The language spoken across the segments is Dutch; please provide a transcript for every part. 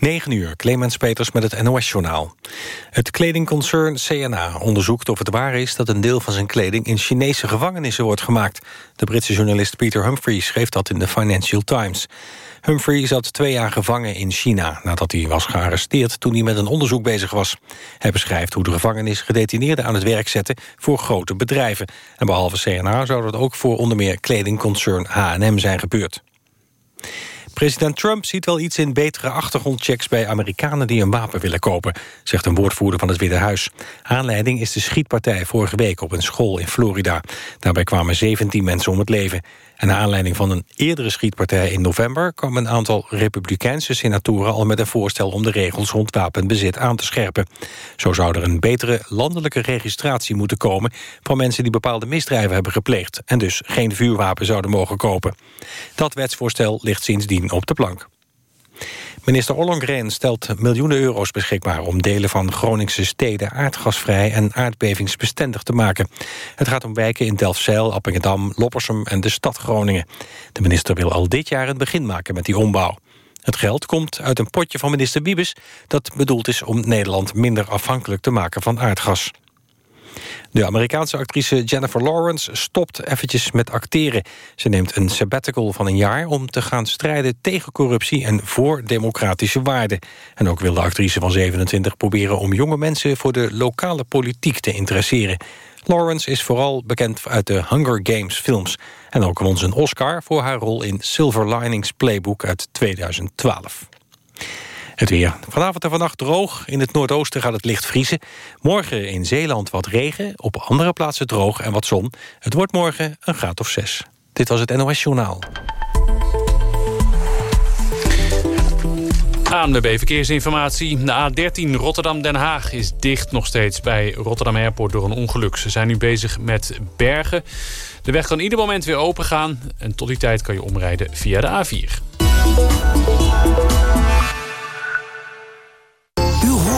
9 uur, Clemens Peters met het NOS-journaal. Het kledingconcern CNA onderzoekt of het waar is... dat een deel van zijn kleding in Chinese gevangenissen wordt gemaakt. De Britse journalist Peter Humphrey schreef dat in de Financial Times. Humphrey zat twee jaar gevangen in China... nadat hij was gearresteerd toen hij met een onderzoek bezig was. Hij beschrijft hoe de gevangenis gedetineerden aan het werk zetten... voor grote bedrijven. En behalve CNA zou dat ook voor onder meer kledingconcern H&M zijn gebeurd. President Trump ziet wel iets in betere achtergrondchecks... bij Amerikanen die een wapen willen kopen, zegt een woordvoerder van het Witte Huis. Aanleiding is de schietpartij vorige week op een school in Florida. Daarbij kwamen 17 mensen om het leven. En naar aanleiding van een eerdere schietpartij in november... kwam een aantal republikeinse senatoren al met een voorstel... om de regels rond wapenbezit aan te scherpen. Zo zou er een betere landelijke registratie moeten komen... van mensen die bepaalde misdrijven hebben gepleegd... en dus geen vuurwapen zouden mogen kopen. Dat wetsvoorstel ligt sindsdien op de plank. Minister Ollongren stelt miljoenen euro's beschikbaar... om delen van Groningse steden aardgasvrij en aardbevingsbestendig te maken. Het gaat om wijken in Delfzijl, Appingedam, Loppersum en de stad Groningen. De minister wil al dit jaar een begin maken met die ombouw. Het geld komt uit een potje van minister Wiebes... dat bedoeld is om Nederland minder afhankelijk te maken van aardgas. De Amerikaanse actrice Jennifer Lawrence stopt eventjes met acteren. Ze neemt een sabbatical van een jaar om te gaan strijden tegen corruptie en voor democratische waarden. En ook wil de actrice van 27 proberen om jonge mensen voor de lokale politiek te interesseren. Lawrence is vooral bekend uit de Hunger Games films. En ook won ze een Oscar voor haar rol in Silver Linings Playbook uit 2012. Het weer. Vanavond en vannacht droog. In het noordoosten gaat het licht vriezen. Morgen in Zeeland wat regen. Op andere plaatsen droog en wat zon. Het wordt morgen een graad of zes. Dit was het NOS Journaal. ANWB Verkeersinformatie. De A13 Rotterdam-Den Haag is dicht nog steeds bij Rotterdam Airport door een ongeluk. Ze zijn nu bezig met bergen. De weg kan ieder moment weer open gaan. En tot die tijd kan je omrijden via de A4.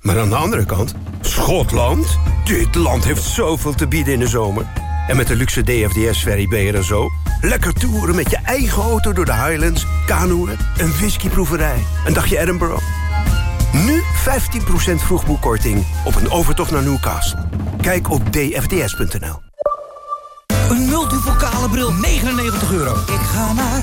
Maar aan de andere kant, Schotland? Dit land heeft zoveel te bieden in de zomer. En met de luxe DFDS-ferry ben je er zo. Lekker toeren met je eigen auto door de Highlands, kanoeën, een whiskyproeverij, een dagje Edinburgh. Nu 15% vroegboekkorting op een overtocht naar Newcastle. Kijk op dfds.nl. Een multivocale bril, 99 euro. Ik ga naar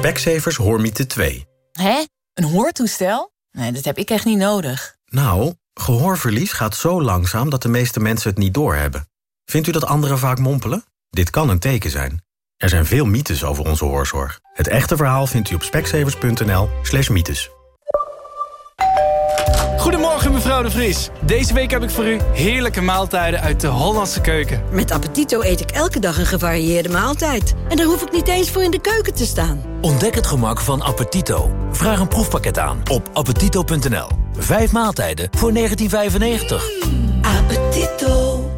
Specsavers Hoormiete 2. Hé? Een hoortoestel? Nee, dat heb ik echt niet nodig. Nou, gehoorverlies gaat zo langzaam dat de meeste mensen het niet doorhebben. Vindt u dat anderen vaak mompelen? Dit kan een teken zijn. Er zijn veel mythes over onze hoorzorg. Het echte verhaal vindt u op specsavers.nl slash mythes. Goedemorgen mevrouw de Vries. Deze week heb ik voor u heerlijke maaltijden uit de Hollandse keuken. Met Appetito eet ik elke dag een gevarieerde maaltijd. En daar hoef ik niet eens voor in de keuken te staan. Ontdek het gemak van Appetito. Vraag een proefpakket aan op appetito.nl. Vijf maaltijden voor 1995. Mm, appetito.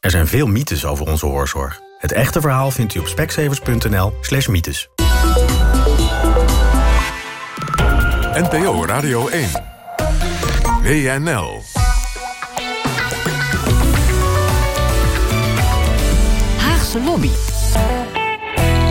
Er zijn veel mythes over onze hoorzorg. Het echte verhaal vindt u op speksevers.nl slash mythes. NPO Radio 1. WNL. Haagse Lobby.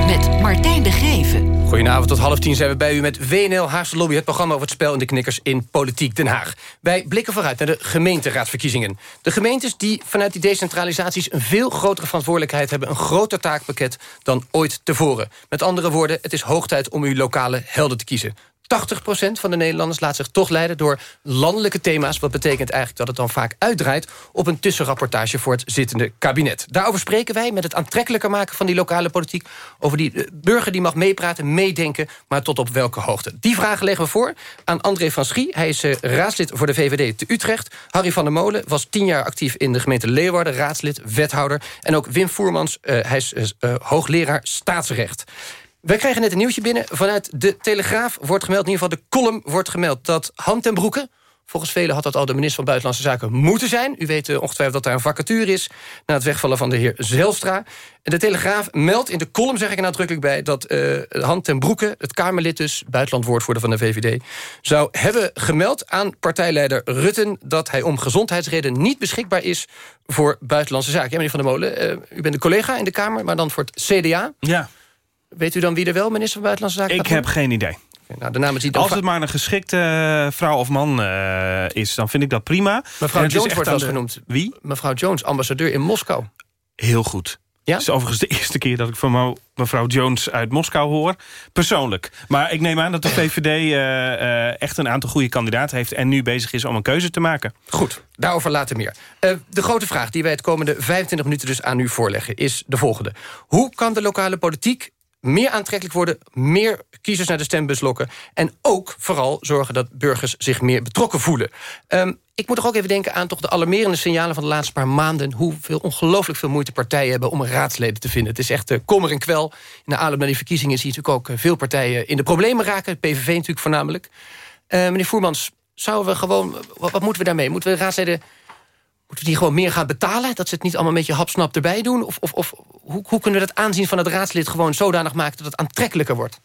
Met Martijn de Geven. Goedenavond, tot half tien zijn we bij u met WNL Haagse Lobby... het programma over het spel in de knikkers in Politiek Den Haag. Wij blikken vooruit naar de gemeenteraadsverkiezingen. De gemeentes die vanuit die decentralisaties... een veel grotere verantwoordelijkheid hebben... een groter taakpakket dan ooit tevoren. Met andere woorden, het is hoog tijd om uw lokale helden te kiezen. 80% van de Nederlanders laat zich toch leiden door landelijke thema's. Wat betekent eigenlijk dat het dan vaak uitdraait op een tussenrapportage voor het zittende kabinet. Daarover spreken wij met het aantrekkelijker maken van die lokale politiek. Over die eh, burger die mag meepraten, meedenken, maar tot op welke hoogte. Die vragen leggen we voor aan André van Schie. Hij is uh, raadslid voor de VVD te Utrecht. Harry van der Molen was tien jaar actief in de gemeente Leeuwarden, raadslid, wethouder. En ook Wim Voermans, uh, hij is hoogleraar staatsrecht. Wij krijgen net een nieuwtje binnen. Vanuit de Telegraaf wordt gemeld, in ieder geval de column wordt gemeld... dat Broeke, volgens velen had dat al de minister van Buitenlandse Zaken moeten zijn. U weet uh, ongetwijfeld dat daar een vacature is... na het wegvallen van de heer Zelstra. De Telegraaf meldt in de column, zeg ik er nadrukkelijk bij... dat uh, Han ten Broeke, het Kamerlid dus, buitenlandwoordvoerder van de VVD... zou hebben gemeld aan partijleider Rutten... dat hij om gezondheidsreden niet beschikbaar is voor buitenlandse zaken. Ja, meneer Van der Molen, uh, u bent een collega in de Kamer... maar dan voor het CDA. Ja. Weet u dan wie er wel minister van Buitenlandse Zaken Ik heb geen idee. Nou, de naam is Als het maar een geschikte uh, vrouw of man uh, is, dan vind ik dat prima. Mevrouw Jones wordt wel de... genoemd. Wie? Mevrouw Jones, ambassadeur in Moskou. Heel goed. Ja? Het is overigens de eerste keer dat ik van mevrouw Jones uit Moskou hoor. Persoonlijk. Maar ik neem aan dat de VVD uh, echt een aantal goede kandidaten heeft... en nu bezig is om een keuze te maken. Goed, daarover later meer. de grote vraag die wij het komende 25 minuten dus aan u voorleggen... is de volgende. Hoe kan de lokale politiek meer aantrekkelijk worden, meer kiezers naar de stembus lokken... en ook vooral zorgen dat burgers zich meer betrokken voelen. Um, ik moet toch ook even denken aan toch de alarmerende signalen... van de laatste paar maanden... hoeveel ongelooflijk veel moeite partijen hebben om raadsleden te vinden. Het is echt uh, kommer en kwel. In de aanloop die verkiezingen zie je natuurlijk ook... Uh, veel partijen in de problemen raken. PVV natuurlijk voornamelijk. Uh, meneer Voermans, zouden we gewoon... Wat, wat moeten we daarmee? Moeten we raadsleden Moeten we die gewoon meer gaan betalen? Dat ze het niet allemaal met je hapsnap erbij doen? Of, of, of hoe, hoe kunnen we het aanzien van het raadslid gewoon zodanig maken... dat het aantrekkelijker wordt?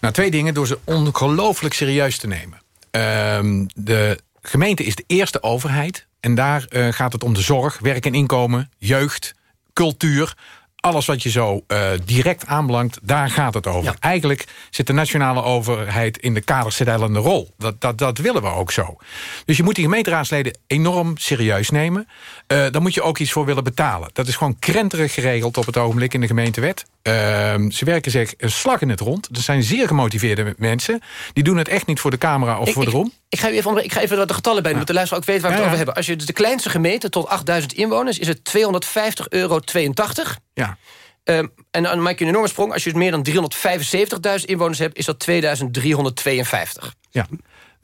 Nou, twee dingen. Door ze ongelooflijk serieus te nemen. Uh, de gemeente is de eerste overheid. En daar uh, gaat het om de zorg, werk en inkomen, jeugd, cultuur alles wat je zo uh, direct aanbelangt, daar gaat het over. Ja. Eigenlijk zit de nationale overheid in de kaderstellende rol. Dat, dat, dat willen we ook zo. Dus je moet die gemeenteraadsleden enorm serieus nemen. Uh, daar moet je ook iets voor willen betalen. Dat is gewoon krenterig geregeld op het ogenblik in de gemeentewet. Uh, ze werken zich een slag in het rond. Er zijn zeer gemotiveerde mensen. Die doen het echt niet voor de camera of ik, voor de rom. Ik, ik, ga even, ik ga even wat de getallen bij doen, ja. dat de luisteraar ook weet waar we ja, het over hebben. Als je de kleinste gemeente tot 8000 inwoners... is het 250,82 euro. Ja. Um, en dan maak je een enorme sprong. Als je meer dan 375.000 inwoners hebt, is dat 2352. Ja.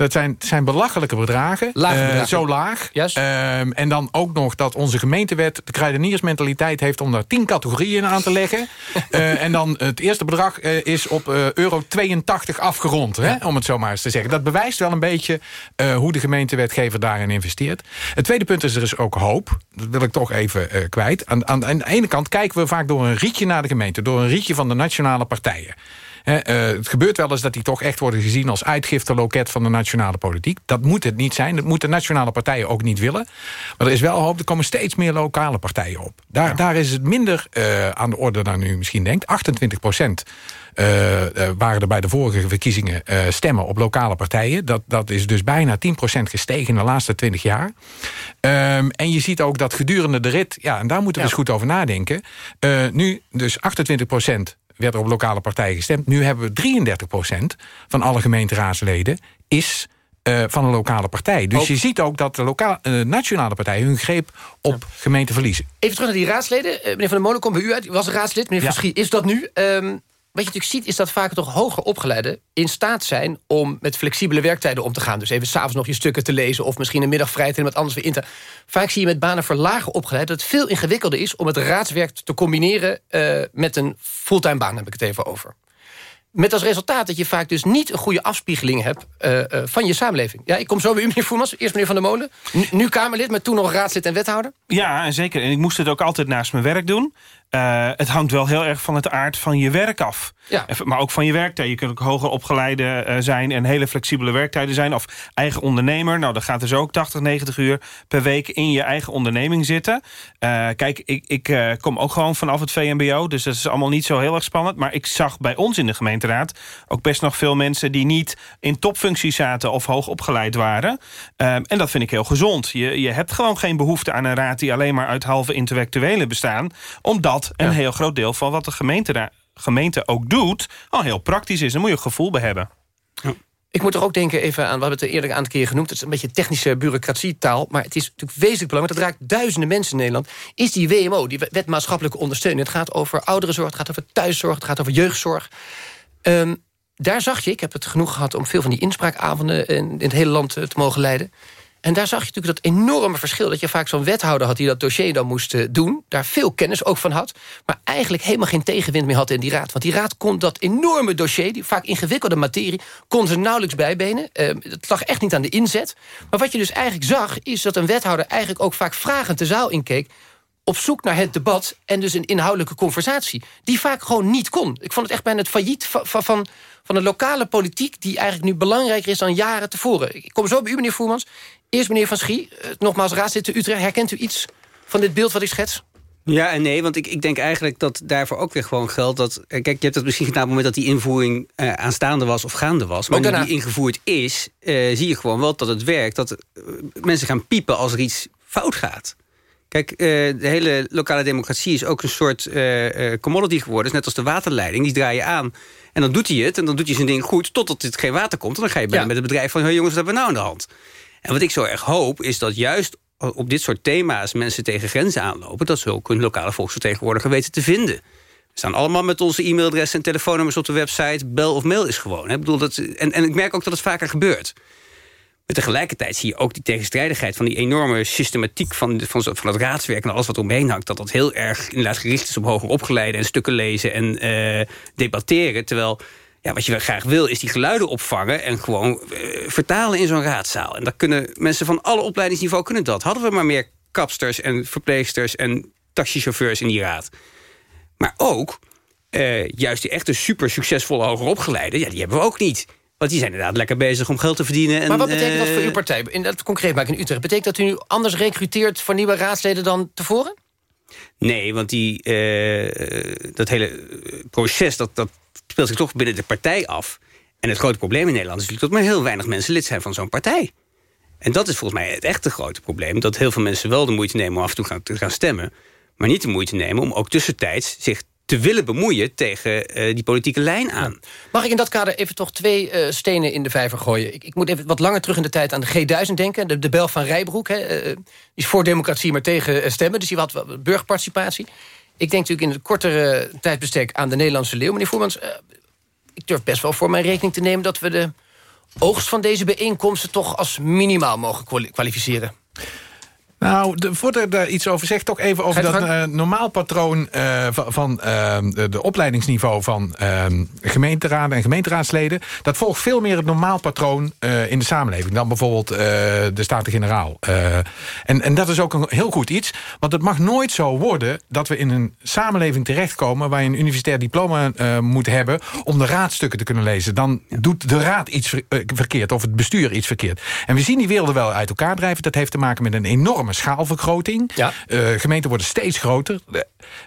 Dat zijn, zijn belachelijke bedragen. Uh, zo laag. Yes. Uh, en dan ook nog dat onze gemeentewet de kruideniersmentaliteit heeft... om daar tien categorieën aan te leggen. uh, en dan het eerste bedrag is op euro 82 afgerond. Hè, om het zo maar eens te zeggen. Dat bewijst wel een beetje hoe de gemeentewetgever daarin investeert. Het tweede punt is er is ook hoop. Dat wil ik toch even kwijt. Aan, aan, aan de ene kant kijken we vaak door een rietje naar de gemeente. Door een rietje van de nationale partijen. He, uh, het gebeurt wel eens dat die toch echt worden gezien als uitgifteloket van de nationale politiek. Dat moet het niet zijn. Dat moeten nationale partijen ook niet willen. Maar er is wel hoop, er komen steeds meer lokale partijen op. Daar, ja. daar is het minder uh, aan de orde dan u misschien denkt. 28 procent uh, waren er bij de vorige verkiezingen stemmen op lokale partijen. Dat, dat is dus bijna 10 procent gestegen in de laatste 20 jaar. Um, en je ziet ook dat gedurende de rit, ja, en daar moeten we ja. eens goed over nadenken. nu dus 28 procent werd er op lokale partijen gestemd. Nu hebben we 33% van alle gemeenteraadsleden is uh, van een lokale partij. Dus ook. je ziet ook dat de lokale, uh, nationale partijen hun greep op ja. gemeenten verliezen. Even terug naar die raadsleden. Uh, meneer Van der Molen, komt bij u uit. U was raadslid. Meneer ja. Verschie, is dat nu? Um, wat je natuurlijk ziet is dat vaak toch hoger opgeleiden... in staat zijn om met flexibele werktijden om te gaan. Dus even s'avonds nog je stukken te lezen... of misschien een middag vrij te wat anders weer in. Vaak zie je met banen voor lager opgeleid... dat het veel ingewikkelder is om het raadswerk te combineren... Uh, met een fulltime baan, heb ik het even over. Met als resultaat dat je vaak dus niet een goede afspiegeling hebt... Uh, uh, van je samenleving. Ja, ik kom zo bij u, meneer Voermans. Eerst meneer Van der Molen. Nu, nu Kamerlid, maar toen nog raadslid en wethouder. Ja, zeker. En ik moest het ook altijd naast mijn werk doen. Uh, het hangt wel heel erg van het aard van je werk af. Ja. Maar ook van je werktijd. Je kunt ook hoger opgeleide uh, zijn en hele flexibele werktijden zijn. Of eigen ondernemer. Nou, dan gaat dus ook 80, 90 uur per week in je eigen onderneming zitten. Uh, kijk, ik, ik kom ook gewoon vanaf het VMBO. Dus dat is allemaal niet zo heel erg spannend. Maar ik zag bij ons in de gemeenteraad ook best nog veel mensen... die niet in topfuncties zaten of hoog opgeleid waren. en dat vind ik heel gezond. Je, je hebt gewoon geen behoefte aan een raad... die alleen maar uit halve intellectuelen bestaan. Omdat een ja. heel groot deel van wat de gemeente, daar, gemeente ook doet... al heel praktisch is. Daar moet je een gevoel bij hebben. Ja. Ik moet er ook denken even aan, we hebben het er eerder een aantal keer genoemd... het is een beetje technische bureaucratietaal... maar het is natuurlijk wezenlijk belangrijk, dat raakt duizenden mensen in Nederland... is die WMO, die wet maatschappelijke ondersteuning. Het gaat over ouderenzorg, het gaat over thuiszorg... het gaat over jeugdzorg. Ehm, daar zag je, ik heb het genoeg gehad... om veel van die inspraakavonden in, in het hele land eh, te mogen leiden... En daar zag je natuurlijk dat enorme verschil... dat je vaak zo'n wethouder had die dat dossier dan moest eh, doen... daar veel kennis ook van had... maar eigenlijk helemaal geen tegenwind meer had in die raad. Want die raad kon dat enorme dossier... die vaak ingewikkelde materie, kon ze nauwelijks bijbenen. Uh, het lag echt niet aan de inzet. Maar wat je dus eigenlijk zag... is dat een wethouder eigenlijk ook vaak vragend de zaal inkeek op zoek naar het debat en dus een inhoudelijke conversatie... die vaak gewoon niet kon. Ik vond het echt bijna het failliet van, van, van de lokale politiek... die eigenlijk nu belangrijker is dan jaren tevoren. Ik kom zo bij u, meneer Voermans. Eerst meneer Van Schie, eh, nogmaals raadslid Utrecht. Herkent u iets van dit beeld wat ik schets? Ja en nee, want ik, ik denk eigenlijk dat daarvoor ook weer gewoon geldt... dat, eh, kijk, je hebt dat misschien gedaan op het moment dat die invoering uh, aanstaande was of gaande was. Maar nu die ingevoerd is, uh, zie je gewoon wel dat het werkt. Dat mensen gaan piepen als er iets fout gaat. Kijk, de hele lokale democratie is ook een soort commodity geworden. is net als de waterleiding, die draai je aan. En dan doet hij het, en dan doet hij zijn ding goed... totdat het geen water komt. En dan ga je ja. met het bedrijf van... Hey jongens, wat hebben we nou aan de hand? En wat ik zo erg hoop, is dat juist op dit soort thema's... mensen tegen grenzen aanlopen... dat ze ook hun lokale volksvertegenwoordiger weten te vinden. We staan allemaal met onze e-mailadressen en telefoonnummers op de website. Bel of mail is gewoon. Hè? Ik bedoel, dat, en, en ik merk ook dat het vaker gebeurt. Maar tegelijkertijd zie je ook die tegenstrijdigheid... van die enorme systematiek van, van, van het raadswerk... en alles wat omheen hangt... dat dat heel erg inderdaad gericht is op hoger opgeleide... en stukken lezen en uh, debatteren. Terwijl ja, wat je graag wil is die geluiden opvangen... en gewoon uh, vertalen in zo'n raadzaal. En dat kunnen mensen van alle opleidingsniveau kunnen dat. Hadden we maar meer kapsters en verpleegsters... en taxichauffeurs in die raad. Maar ook, uh, juist die echte super succesvolle hoger opgeleide... ja, die hebben we ook niet. Want die zijn inderdaad lekker bezig om geld te verdienen. En, maar wat betekent dat voor uw partij? In dat concreet maken in Utrecht. Betekent dat u nu anders recruteert voor nieuwe raadsleden dan tevoren? Nee, want die, uh, dat hele proces... dat, dat speelt zich toch binnen de partij af. En het grote probleem in Nederland is natuurlijk... dat maar heel weinig mensen lid zijn van zo'n partij. En dat is volgens mij het echte grote probleem. Dat heel veel mensen wel de moeite nemen om af en toe gaan, te gaan stemmen... maar niet de moeite nemen om ook tussentijds zich te willen bemoeien tegen uh, die politieke lijn aan. Mag ik in dat kader even toch twee uh, stenen in de vijver gooien? Ik, ik, moet even wat langer terug in de tijd aan de G1000 denken. De, de bel van Rijbroek, hè, uh, die is voor democratie, maar tegen stemmen. Dus die had burgerparticipatie. Ik denk natuurlijk in het kortere tijdbestek aan de Nederlandse leeuw. Meneer Voermans, uh, ik durf best wel voor mijn rekening te nemen... dat we de oogst van deze bijeenkomsten toch als minimaal mogen kwalificeren. Nou, de, voordat ik daar iets over zeg, toch even over dat uh, normaal patroon uh, van, uh, de, opleidingsniveau van ehm, gemeenteraden en gemeenteraadsleden. Dat volgt veel meer het normaal patroon in de samenleving dan bijvoorbeeld de Staten-Generaal. en, en dat is ook een heel goed iets, want het mag nooit zo worden dat we in een samenleving terechtkomen waar je een universitair diploma moet hebben om de raadstukken te kunnen lezen. Dan doet de raad iets verkeerd of het bestuur iets verkeerd. En we zien die werelden wel uit elkaar drijven. Dat heeft te maken met een enorme schaalvergroting. Ja. Uh, gemeenten worden steeds groter.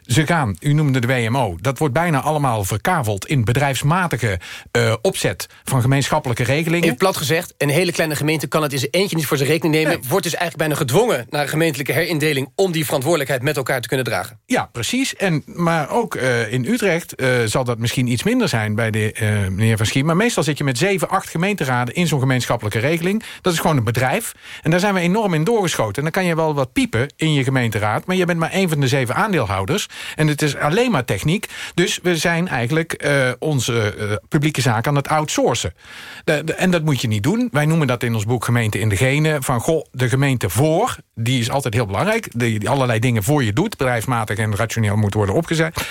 Ze gaan, u noemde de WMO, dat wordt bijna allemaal verkaveld... in bedrijfsmatige uh, opzet van gemeenschappelijke regelingen. In plat gezegd, een hele kleine gemeente kan het in zijn eentje niet voor zijn rekening nemen... Nee. wordt dus eigenlijk bijna gedwongen naar een gemeentelijke herindeling... om die verantwoordelijkheid met elkaar te kunnen dragen. Ja, precies. En, maar ook uh, in Utrecht zal dat misschien iets minder zijn bij de meneer Van Schie. Maar meestal zit je met zeven, acht gemeenteraden in zo'n gemeenschappelijke regeling. Dat is gewoon een bedrijf. En daar zijn we enorm in doorgeschoten. En dan kan je wel wat piepen in je gemeenteraad... maar je bent maar één van de zeven aandeelhouders. En het is alleen maar techniek. Dus we zijn eigenlijk uh, onze uh, publieke zaak aan het outsourcen. De, de, en dat moet je niet doen. Wij noemen dat in ons boek Gemeente in de Gene. Van, goh, de gemeente voor, die is altijd heel belangrijk. Die, die allerlei dingen voor je doet. Bedrijfsmatig en rationeel moet worden opgezet.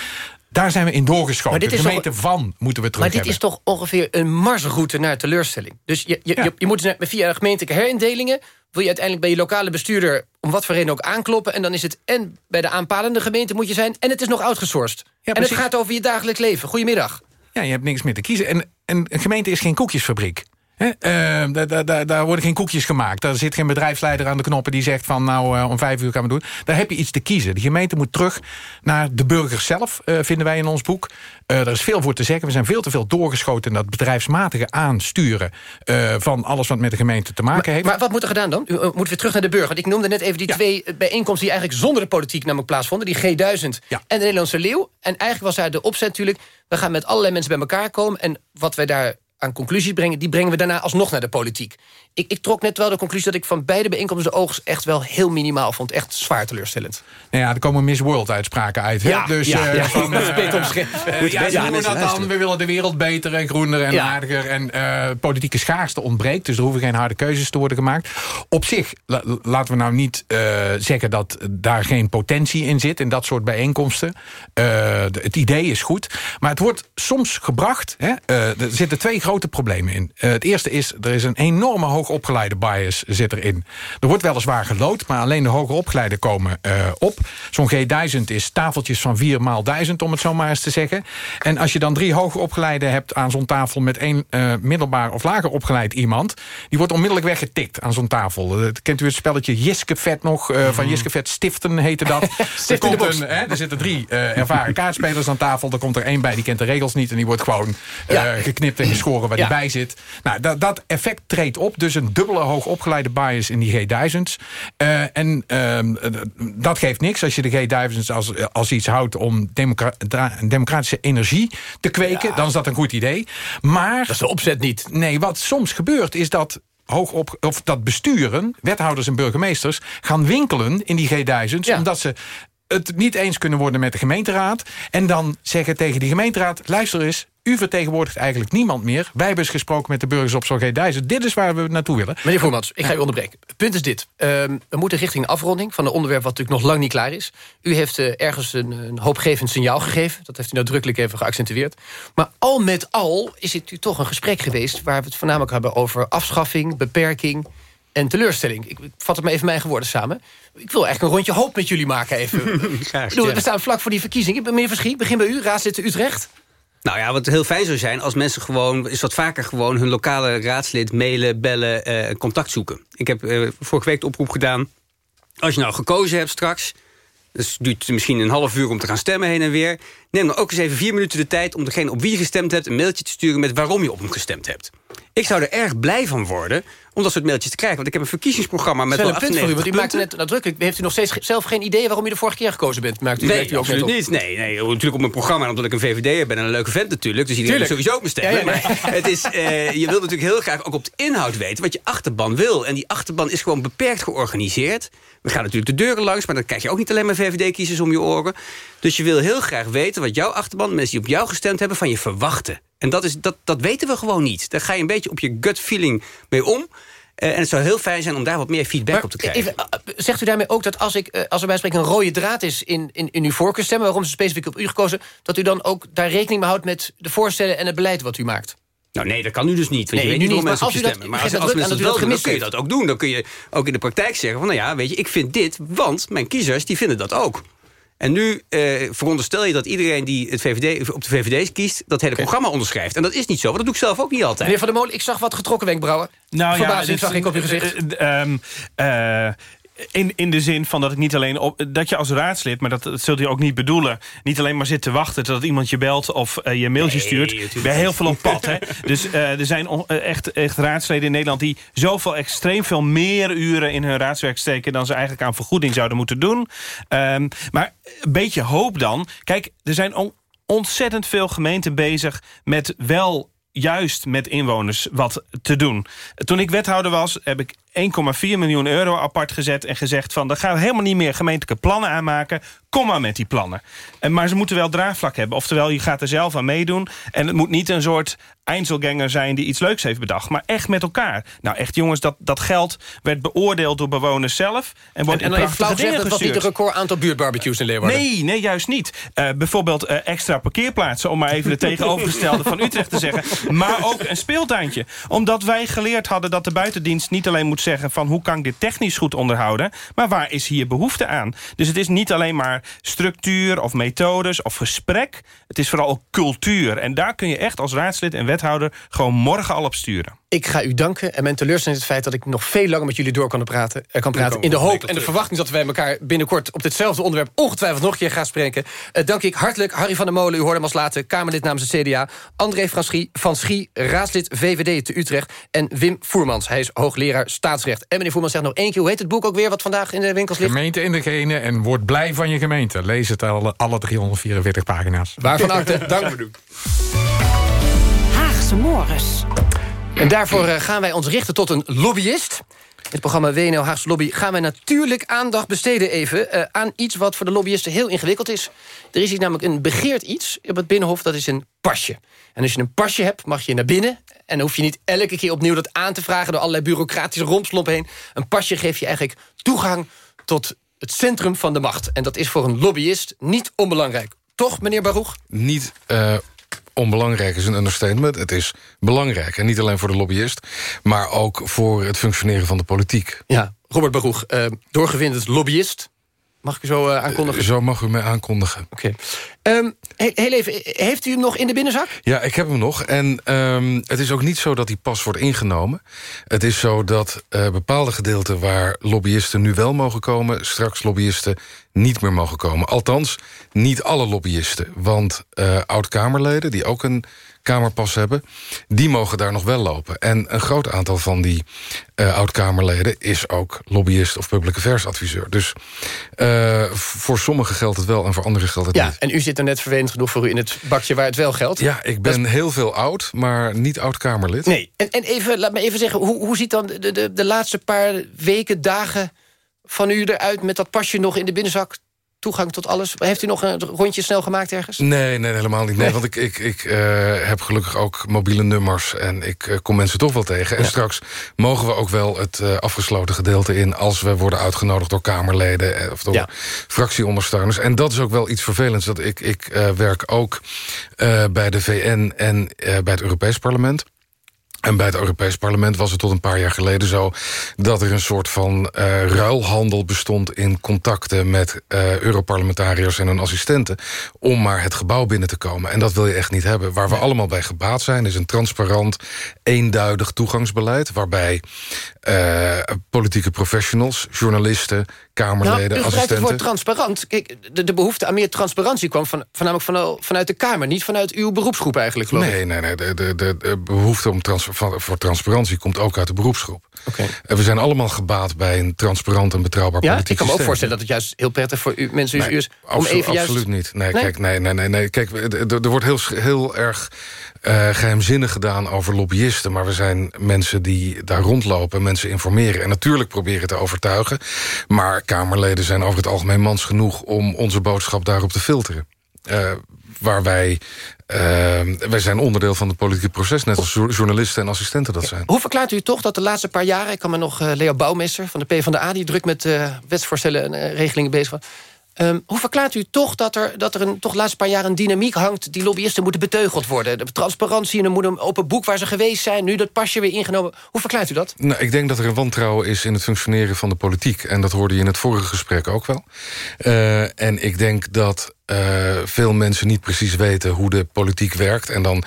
Daar zijn we in doorgeschoten. Maar dit is de gemeente toch, van moeten we terug Maar dit is toch ongeveer een marsroute naar teleurstelling. Dus je, je, ja. je, je moet via gemeentelijke herindelingen wil je uiteindelijk bij je lokale bestuurder... om wat voor reden ook aankloppen... en dan is het en bij de aanpalende gemeente moet je zijn... en het is nog outgesourced. Ja, en het gaat over je dagelijks leven. Goedemiddag. Ja, je hebt niks meer te kiezen. En, en een gemeente is geen koekjesfabriek. Uh, daar, daar, daar, worden geen koekjes gemaakt. Daar zit geen bedrijfsleider aan de knoppen die zegt van... nou, uh, om vijf uur gaan we doen. Daar heb je iets te kiezen. De gemeente moet terug naar de burger zelf, uh, vinden wij in ons boek. er is veel voor te zeggen. We zijn veel te veel doorgeschoten in dat bedrijfsmatige aansturen... van alles wat met de gemeente te maken maar, heeft. Maar wat moet er gedaan dan? U moet weer terug naar de burger. Want ik noemde net even die ja. twee bijeenkomsten... die eigenlijk zonder de politiek namelijk plaatsvonden. Die G1000 ja. en de Nederlandse Leeuw. En eigenlijk was daar de opzet natuurlijk... we gaan met allerlei mensen bij elkaar komen... en wat wij daar aan conclusies brengen... die brengen we daarna alsnog naar de politiek. Ik, ik trok net wel de conclusie dat ik van beide bijeenkomsten... de oogst echt wel heel minimaal vond. Echt zwaar teleurstellend. Nou ja, er komen Miss World-uitspraken uit. Hè? Ja, dus, ja, eh, ja, van, eh, beter eh, ja, dat dan? luisteren. We willen de wereld beter en groener en Ja. aardiger. En eh, politieke schaarste ontbreekt. Dus er hoeven geen harde keuzes te worden gemaakt. Op zich, la- laten we nou niet eh, zeggen dat daar geen potentie in zit... in dat soort bijeenkomsten. Eh, het idee is goed. Maar het wordt soms gebracht... Hè, er zitten twee grote problemen in. Eh, het eerste is, er is een enorme hoogopgeleide bias zit erin. Er wordt weliswaar gelood, maar alleen de hoger opgeleiden komen eh, op. Zo'n G1000 is tafeltjes van 4 maal 1000, om het zo maar eens te zeggen. En als je dan drie hoger opgeleiden hebt aan zo'n tafel... met één eh, middelbaar of lager opgeleid iemand... die wordt onmiddellijk weggetikt aan zo'n tafel. Kent u het spelletje Jiskevet nog? eh, Van Jiskevet Stiften heette dat. er, komt een, hè, er zitten drie ervaren kaartspelers aan tafel. Er komt er één bij, die kent de regels niet... en die wordt gewoon Ja. geknipt en geschoren waar Ja. die bij zit. Nou, dat, dat effect treedt op. Dus een dubbele hoogopgeleide bias in die G1000's. Eh, en ehm, eh, dat geeft niks als je de G1000's als, als iets houdt... om democra- democratische energie te kweken. Dan is dat een goed idee. Maar... Dat is de opzet niet. Nee, wat soms gebeurt is dat hoog op, of dat besturen, wethouders en burgemeesters... gaan winkelen in die G1000's, omdat ze het niet eens kunnen worden met de gemeenteraad... en dan zeggen tegen die gemeenteraad... luister eens, u vertegenwoordigt eigenlijk niemand meer. Wij hebben eens gesproken met de burgers op zo'n G1000. Dit is waar we naartoe willen. Meneer Voermans, ik ga u onderbreken. Het punt is dit. Ehm, we moeten richting een afronding van een onderwerp... wat natuurlijk nog lang niet klaar is. U heeft eh, ergens een, een hoopgevend signaal gegeven. Dat heeft u nadrukkelijk even geaccentueerd. Maar al met al is het natuurlijk toch een gesprek geweest... waar we het voornamelijk hebben over afschaffing, beperking en teleurstelling. Ik, ik vat het maar even mijn woorden samen. Ik wil eigenlijk een rondje hoop met jullie maken even. Bedoel, we staan vlak voor die verkiezingen. Meneer Verschie, ik begin bij u, raadslid Utrecht. Nou ja, wat heel fijn zou zijn als mensen gewoon... is wat vaker gewoon hun lokale raadslid mailen, bellen, eh, contact zoeken. Ik heb eh, vorige week de oproep gedaan... als je nou gekozen hebt straks... dus het duurt misschien een half uur om te gaan stemmen heen en weer... neem dan ook eens even vier minuten de tijd... om degene op wie je gestemd hebt een mailtje te sturen... met waarom je op hem gestemd hebt. Ik zou er erg blij van worden om dat soort mailtjes te krijgen. Want ik heb een verkiezingsprogramma met wel een punt voor u, want u 98 maakte net nadrukkelijk... heeft u nog steeds zelf geen idee waarom u de vorige keer gekozen bent? Maakt u, Nee, u ook absoluut op. niet. Nee, nee, natuurlijk op mijn programma, omdat ik een VVD'er ben en een leuke vent natuurlijk. Dus iedereen Tuurlijk. sowieso op me stemmen. Ja. Maar het is, eh, je wilt natuurlijk heel graag ook op de inhoud weten wat je achterban wil. En die achterban is gewoon beperkt georganiseerd. We gaan natuurlijk de deuren langs, maar dan krijg je ook niet alleen maar VVD-kiezers om je oren. Dus je wil heel graag weten wat jouw achterban, mensen die op jou gestemd hebben, van je verwachten. En dat, is, dat, dat weten we gewoon niet. Daar ga je een beetje op je gut feeling mee om. Eh, en het zou heel fijn zijn om daar wat meer feedback op te krijgen. Even, eh, zegt u daarmee ook dat als, ik, eh, als er bij spreken een rode draad is in, in, in uw voorkeurstemmen... waarom ze specifiek op u gekozen... dat u dan ook daar rekening mee houdt met de voorstellen en het beleid wat u maakt? Nou nee, dat kan nu dus niet. Want Nee, je weet nu niet hoe mensen op je als dat- stemmen. Maar als, als dat mensen dat wel doen, dan kun je dat ook doen. Dan kun je ook in de praktijk zeggen van... nou ja, weet je, ik vind dit, want mijn kiezers die vinden dat ook. En nu eh, veronderstel je dat iedereen die het VVD, op de VVD's kiest... dat hele programma onderschrijft. En dat is niet zo, want dat doe ik zelf ook niet altijd. Meneer Van der Molen, ik zag wat getrokken wenkbrauwen. Nou Verbazing dit- zag ik op uw gezicht. eh, in, in de zin van dat ik niet alleen op, dat je als raadslid, maar dat, dat zult je ook niet bedoelen, niet alleen maar zit te wachten tot iemand je belt of eh, je een mailtje stuurt. Je bent heel veel op pad. Hè? Dus eh, er zijn eh, echt, echt raadsleden in Nederland die zoveel extreem veel meer uren in hun raadswerk steken dan ze eigenlijk aan vergoeding zouden moeten doen. Ehm, maar een beetje hoop dan. Kijk, er zijn on- ontzettend veel gemeenten bezig met wel juist met inwoners wat te doen. Toen ik wethouder was, heb ik 1,4 miljoen euro apart gezet... en gezegd van, daar gaan we helemaal niet meer gemeentelijke plannen aanmaken. Kom maar met die plannen. En, maar ze moeten wel draagvlak hebben. Oftewel, je gaat er zelf aan meedoen. En het moet niet een soort Einzelganger zijn die iets leuks heeft bedacht. Maar echt met elkaar. Nou echt jongens, dat, dat geld werd beoordeeld door bewoners zelf. En wordt En, in flauw prachtige dingen dat was niet een record aantal buurtbarbecues in Leeuwarden. Nee, nee, juist niet. Eh, bijvoorbeeld eh, extra parkeerplaatsen, om maar even de tegenovergestelde van Utrecht te zeggen. Maar ook een speeltuintje. Omdat wij geleerd hadden dat de buitendienst niet alleen moet zeggen van hoe kan ik dit technisch goed onderhouden, maar waar is hier behoefte aan? Dus het is niet alleen maar structuur of methodes of gesprek. Het is vooral ook cultuur. En daar kun je echt als raadslid en wethouder gewoon morgen al op sturen. Ik ga u danken en mijn teleurstelling is het feit dat ik nog veel langer met jullie door kan praten. eh, kan praten in de hoop en de verwachting dat wij elkaar binnenkort op ditzelfde onderwerp ongetwijfeld nog een keer gaan spreken. Eh, dank ik hartelijk Harry van der Molen, u hoorde hem als later, Kamerlid namens het CDA. André van Schie, van Schie raadslid VVD te Utrecht. En Wim Voermans, hij is hoogleraar staatsrecht. En meneer Voermans zegt nog één keer, hoe heet het boek ook weer wat vandaag in de winkels ligt? Gemeente in degene en word blij van je gemeente. Lees het alle, alle 344 pagina's. Waarvan acte, dank. Haagse Haagse Morris. En daarvoor eh, gaan wij ons richten tot een lobbyist. In het programma WNL Haagse Lobby gaan wij natuurlijk aandacht besteden even... Uh, aan iets wat voor de lobbyisten heel ingewikkeld is. Er is hier namelijk een begeerd iets op het Binnenhof, dat is een pasje. En als je een pasje hebt, mag je naar binnen... en dan hoef je niet elke keer opnieuw dat aan te vragen... door allerlei bureaucratische rompslomp heen. Een pasje geeft je eigenlijk toegang tot het centrum van de macht. En dat is voor een lobbyist niet onbelangrijk. Toch, meneer Baruch? Niet uh, onbelangrijk is een understatement. Het is belangrijk. En niet alleen voor de lobbyist... maar ook voor het functioneren van de politiek. Ja, Robert Baruch, uh, doorgewinterd lobbyist. Mag ik u zo uh, aankondigen? zo mag u mij aankondigen. Oké. Okay. Um, heel even, heeft u hem nog in de binnenzak? Ja, ik heb hem nog. En um, het is ook niet zo dat hij pas wordt ingenomen. Het is zo dat uh, bepaalde gedeelten waar lobbyisten nu wel mogen komen... straks lobbyisten niet meer mogen komen. Althans, niet alle lobbyisten. Want uh, oud-Kamerleden, die ook een Kamerpas hebben... die mogen daar nog wel lopen. En een groot aantal van die uh, oud-Kamerleden... is ook lobbyist of public affairs adviseur. Dus uh, voor sommigen geldt het wel en voor anderen geldt het ja, niet. En u zit er net vervelend genoeg voor u in het bakje waar het wel geldt. Ja, ik ben is... heel veel oud, maar niet oud-Kamerlid. Nee, en, en even, laat me even zeggen... hoe, hoe ziet dan de, de, de laatste paar weken, dagen van u eruit... met dat pasje nog in de binnenzak toegang tot alles. Heeft u nog een rondje snel gemaakt ergens? Nee, nee helemaal niet. Nee, want ik, ik, ik uh, heb gelukkig ook mobiele nummers... en ik uh, kom mensen toch wel tegen. En straks mogen we ook wel het uh, afgesloten gedeelte in... als we worden uitgenodigd door Kamerleden of door ja. fractieondersteuners. En dat is ook wel iets vervelends. Dat ik, ik werk ook bij de VN en bij het Europees Parlement... En bij het Europees Parlement was het tot een paar jaar geleden zo... dat er een soort van uh, ruilhandel bestond in contacten... met uh, Europarlementariërs en hun assistenten... om maar het gebouw binnen te komen. En dat wil je echt niet hebben. Waar we allemaal bij gebaat zijn... is een transparant, eenduidig toegangsbeleid... waarbij uh, politieke professionals, journalisten... Kamerleden, nou, assistenten... het woord transparant. Kijk, de, de, behoefte aan meer transparantie kwam van, voornamelijk van, vanuit de Kamer... niet vanuit uw beroepsgroep eigenlijk, geloof nee, ik. Nee, nee, de, de, de, behoefte om trans, van, voor transparantie komt ook uit de beroepsgroep. Okay. En we zijn allemaal gebaat bij een transparant en betrouwbaar ja, politiek ik kan me ook systeem. voorstellen dat het juist heel prettig voor u, mensen nee, is... om absolu even juist... Absoluut niet. Nee, Nee? Kijk, nee, nee, nee, nee. Kijk, er er wordt heel, heel erg uh, geheimzinnig gedaan over lobbyisten... maar we zijn mensen die daar rondlopen, mensen informeren... en natuurlijk proberen te overtuigen. Maar Kamerleden zijn over het algemeen mans genoeg... om onze boodschap daarop te filteren. Uh, waar wij... Uh, wij zijn onderdeel van het politieke proces... net als journalisten en assistenten dat zijn. Hoe verklaart u toch dat de laatste paar jaren... ik kan me nog Leo Bouwmeester van de PvdA... die druk met wetsvoorstellen en regelingen bezig was... Um, hoe verklaart u toch dat er, dat er een, toch de laatste paar jaar een dynamiek hangt... die lobbyisten moeten beteugeld worden? De transparantie en er een open boek waar ze geweest zijn... nu dat pasje weer ingenomen. Hoe verklaart u dat? Nou, ik denk dat er een wantrouwen is in het functioneren van de politiek. En dat hoorde je in het vorige gesprek ook wel. Uh, en ik denk dat uh, veel mensen niet precies weten hoe de politiek werkt. En dan,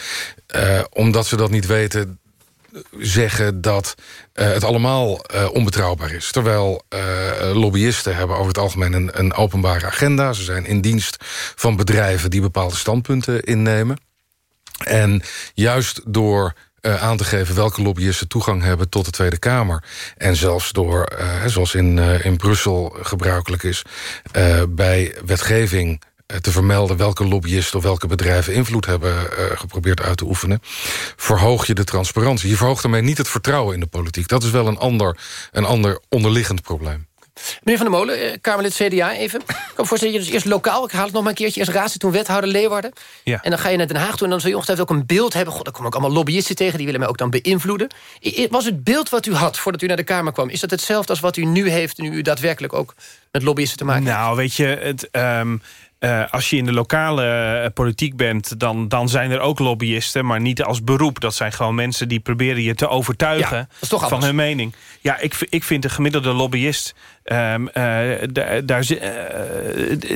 uh, omdat ze dat niet weten zeggen dat uh, het allemaal uh, onbetrouwbaar is. Terwijl uh, lobbyisten hebben over het algemeen een, een openbare agenda. Ze zijn in dienst van bedrijven die bepaalde standpunten innemen. En juist door aan te geven welke lobbyisten toegang hebben tot de Tweede Kamer. En zelfs door, zoals in, in Brussel gebruikelijk is, bij wetgeving te vermelden welke lobbyisten of welke bedrijven invloed hebben uh, geprobeerd uit te oefenen, verhoog je de transparantie. Je verhoogt daarmee niet het vertrouwen in de politiek. Dat is wel een ander, een ander onderliggend probleem. Meneer Van der Molen, Kamerlid CDA even. Ik kan me voorstellen, je dus eerst lokaal, ik haal het nog maar een keertje... eerst raadslid, toen wethouder Leeuwarden. Ja. En dan ga je naar Den Haag toe en dan zul je ongetwijfeld ook een beeld hebben. God, daar komen ook allemaal lobbyisten tegen, die willen mij ook dan beïnvloeden. Was het beeld wat u had voordat u naar de Kamer kwam... is dat hetzelfde als wat u nu heeft... nu u daadwerkelijk ook met lobbyisten te maken heeft? Nou, weet je, het... Um... Uh, als je in de lokale uh, politiek bent, dan, dan zijn er ook lobbyisten... maar niet als beroep. Dat zijn gewoon mensen die proberen je te overtuigen ja, van anders. hun mening. Ja, ik, ik vind de gemiddelde lobbyist... Um, uh, daar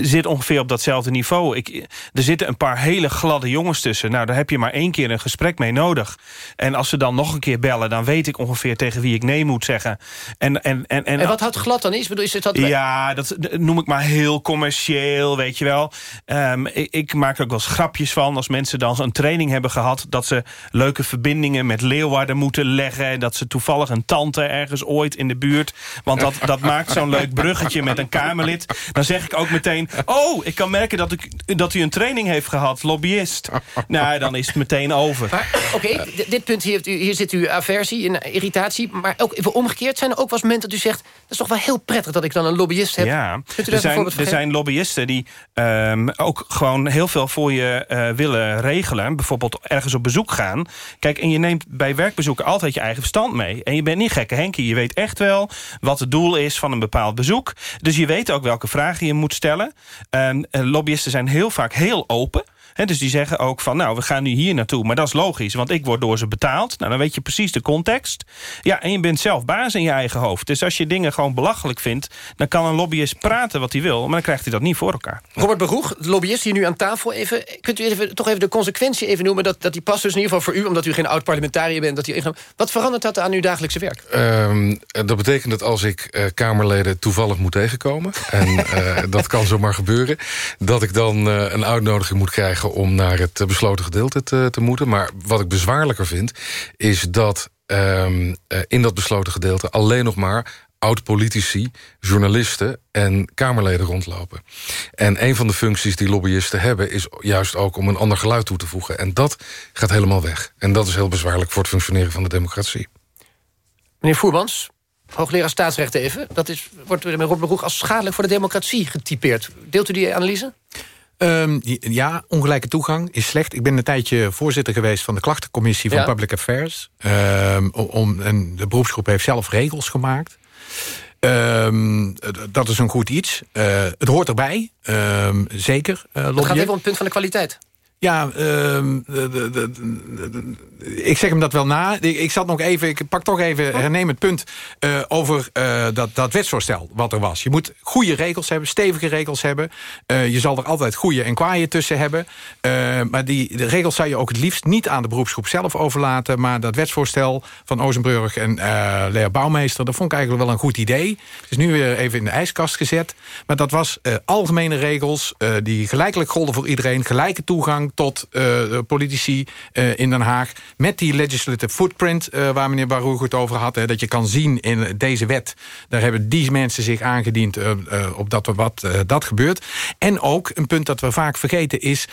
zit ongeveer op datzelfde niveau. Ik, er zitten een paar hele gladde jongens tussen. Nou, daar heb je maar één keer een gesprek mee nodig. En als ze dan nog een keer bellen... dan weet ik ongeveer tegen wie ik nee moet zeggen. En, en, en, en, en wat houdt glad dan is? Bedoel, is het dat ja, dat noem ik maar heel commercieel, weet je wel. Um, ik, ik, maak er ook wel eens grapjes van... als mensen dan een training hebben gehad... dat ze leuke verbindingen met Leeuwarden moeten leggen... dat ze toevallig een tante ergens ooit in de buurt... want dat, dat maakt ze zo'n leuk bruggetje met een Kamerlid... dan zeg ik ook meteen... oh, ik kan merken dat, ik, dat u een training heeft gehad, lobbyist. Nou, dan is het meteen over. Oké, dit punt, hier, hier zit uw aversie en irritatie. Maar ook even omgekeerd, zijn er ook wel eens momenten dat u zegt... dat is toch wel heel prettig dat ik dan een lobbyist heb? Ja, er zijn, er zijn lobbyisten die um, ook gewoon heel veel voor je uh, willen regelen. Bijvoorbeeld ergens op bezoek gaan. Kijk, en je neemt bij werkbezoeken altijd je eigen verstand mee. En je bent niet gekke Henkie. Je weet echt wel wat het doel is van een bezoek. Dus je weet ook welke vragen je moet stellen. Um, lobbyisten zijn heel vaak heel open dus die zeggen ook van, nou, we gaan nu hier naartoe. Maar dat is logisch, want ik word door ze betaald. Nou, dan weet je precies de context. Ja, en je bent zelf baas in je eigen hoofd. Dus als je dingen gewoon belachelijk vindt... dan kan een lobbyist praten wat hij wil... maar dan krijgt hij dat niet voor elkaar. Robert Beroeg, de lobbyist hier nu aan tafel. Even, kunt u even, toch even de consequentie even noemen... dat, dat die past dus in ieder geval voor u, omdat u geen oud-parlementariër bent... Dat die, wat verandert dat aan uw dagelijkse werk? Um, dat betekent dat als ik uh, Kamerleden toevallig moet tegenkomen... en uh, dat kan zomaar gebeuren... dat ik dan uh, een uitnodiging moet krijgen om naar het besloten gedeelte te, te moeten. Maar wat ik bezwaarlijker vind, is dat um, in dat besloten gedeelte... alleen nog maar oud-politici, journalisten en Kamerleden rondlopen. En een van de functies die lobbyisten hebben... is juist ook om een ander geluid toe te voegen. En dat gaat helemaal weg. En dat is heel bezwaarlijk voor het functioneren van de democratie. Meneer Voermans, hoogleraar staatsrecht even... dat is, wordt met Rob Broek als schadelijk voor de democratie getypeerd. Deelt u die analyse? Um, ja, ongelijke toegang is slecht. Ik ben een tijdje voorzitter geweest van de klachtencommissie van ja. Public Affairs. Um, om, en de beroepsgroep heeft zelf regels gemaakt. Um, dat is een goed iets. Uh, het hoort erbij, zeker. Uh, het gaat even om het punt van de kwaliteit. Ja, de, ik zeg hem dat wel na. Ik, zat nog even, ik pak toch even, herneem het punt... Uh, over uh, dat, dat wetsvoorstel wat er was. Je moet goede regels hebben, stevige regels hebben. Uh, je zal er altijd goede en kwaaie tussen hebben. maar die de regels zou je ook het liefst niet aan de beroepsgroep zelf overlaten... maar dat wetsvoorstel van Ozenburg en Lea Bouwmeester... dat vond ik eigenlijk wel een goed idee. Het is nu weer even in de ijskast gezet. Maar dat was algemene regels die gelijkelijk golden voor iedereen. Gelijke toegang tot uh, politici uh, in Den Haag... met die legislative footprint uh, waar meneer Baruch het over had... Hè, dat je kan zien in deze wet... daar hebben die mensen zich aangediend op dat wat dat gebeurt. En ook een punt dat we vaak vergeten is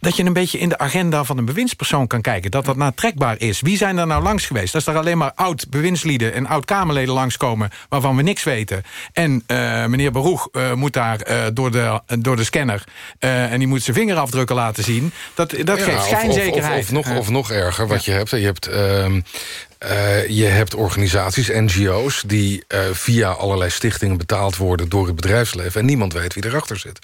dat je een beetje in de agenda van een bewindspersoon kan kijken. Dat dat nou trekbaar is. Wie zijn er nou langs geweest? Als er alleen maar oud-bewindslieden en oud-Kamerleden langskomen... waarvan we niks weten. En uh, meneer Baruch uh, moet daar uh, door, de, door de scanner... en die moet zijn vingerafdrukken laten zien. Dat, dat ja, geeft schijnzekerheid. Of, of, of, nog, of nog erger, wat je hebt. Je hebt ehm, uh, je hebt organisaties, NGO's... die uh, via allerlei stichtingen betaald worden door het bedrijfsleven... en niemand weet wie erachter zit.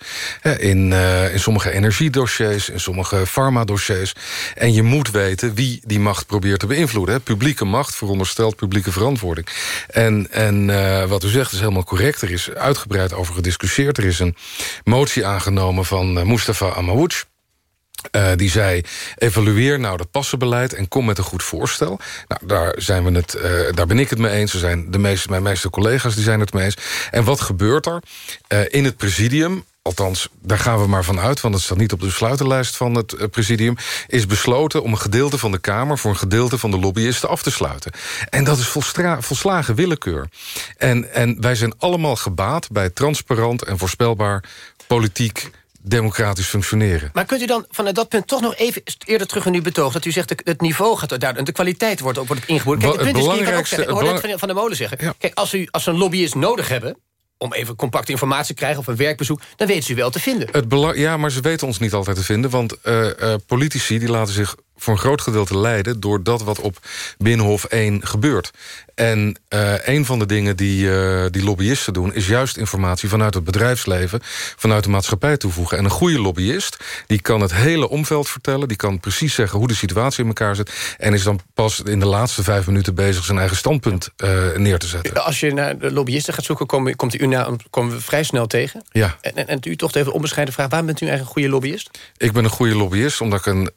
in, uh, in sommige energiedossiers, in sommige farmadossiers. En je moet weten wie die macht probeert te beïnvloeden. Publieke macht veronderstelt publieke verantwoording. En, en wat u zegt is helemaal correct. Er is uitgebreid over gediscussieerd. Er is een motie aangenomen van Mustafa Amawouch uh, die zei, evalueer nou dat passenbeleid en kom met een goed voorstel. Nou, daar, zijn we het, uh, daar ben ik het mee eens. Er zijn de meeste, mijn meeste collega's die zijn het mee eens. En wat gebeurt er? Uh, in het presidium althans, daar gaan we maar van uit... want het staat niet op de besluitenlijst van het presidium... is besloten om een gedeelte van de Kamer... voor een gedeelte van de lobbyisten af te sluiten. En dat is volslagen willekeur. En, en wij zijn allemaal gebaat bij transparant en voorspelbaar politiek democratisch functioneren. Maar kunt u dan vanuit dat punt toch nog even eerder terug in uw betoog... dat u zegt dat het niveau gaat daar en de kwaliteit wordt ook wordt ingeboord. Kijk, het punt is, ik ook zeggen, ik hoor net van de molen zeggen... Ja. kijk, als u als een lobbyist nodig hebben om even compacte informatie te krijgen... of een werkbezoek, dan weten ze u wel te vinden. Het ja, maar ze weten ons niet altijd te vinden... want uh, uh, politici die laten zich voor een groot gedeelte leiden... door dat wat op Binnenhof 1 gebeurt. En uh, een van de dingen die, uh, die lobbyisten doen... is juist informatie vanuit het bedrijfsleven... vanuit de maatschappij toevoegen. En een goede lobbyist die kan het hele omveld vertellen... die kan precies zeggen hoe de situatie in elkaar zit... en is dan pas in de laatste vijf minuten bezig... zijn eigen standpunt uh, neer te zetten. Als je naar de lobbyisten gaat zoeken... Kom, komt u na, komen we vrij snel tegen. Ja. En, en, en u toch even onbescheiden vraag... waarom bent u eigenlijk een goede lobbyist? Ik ben een goede lobbyist omdat ik een,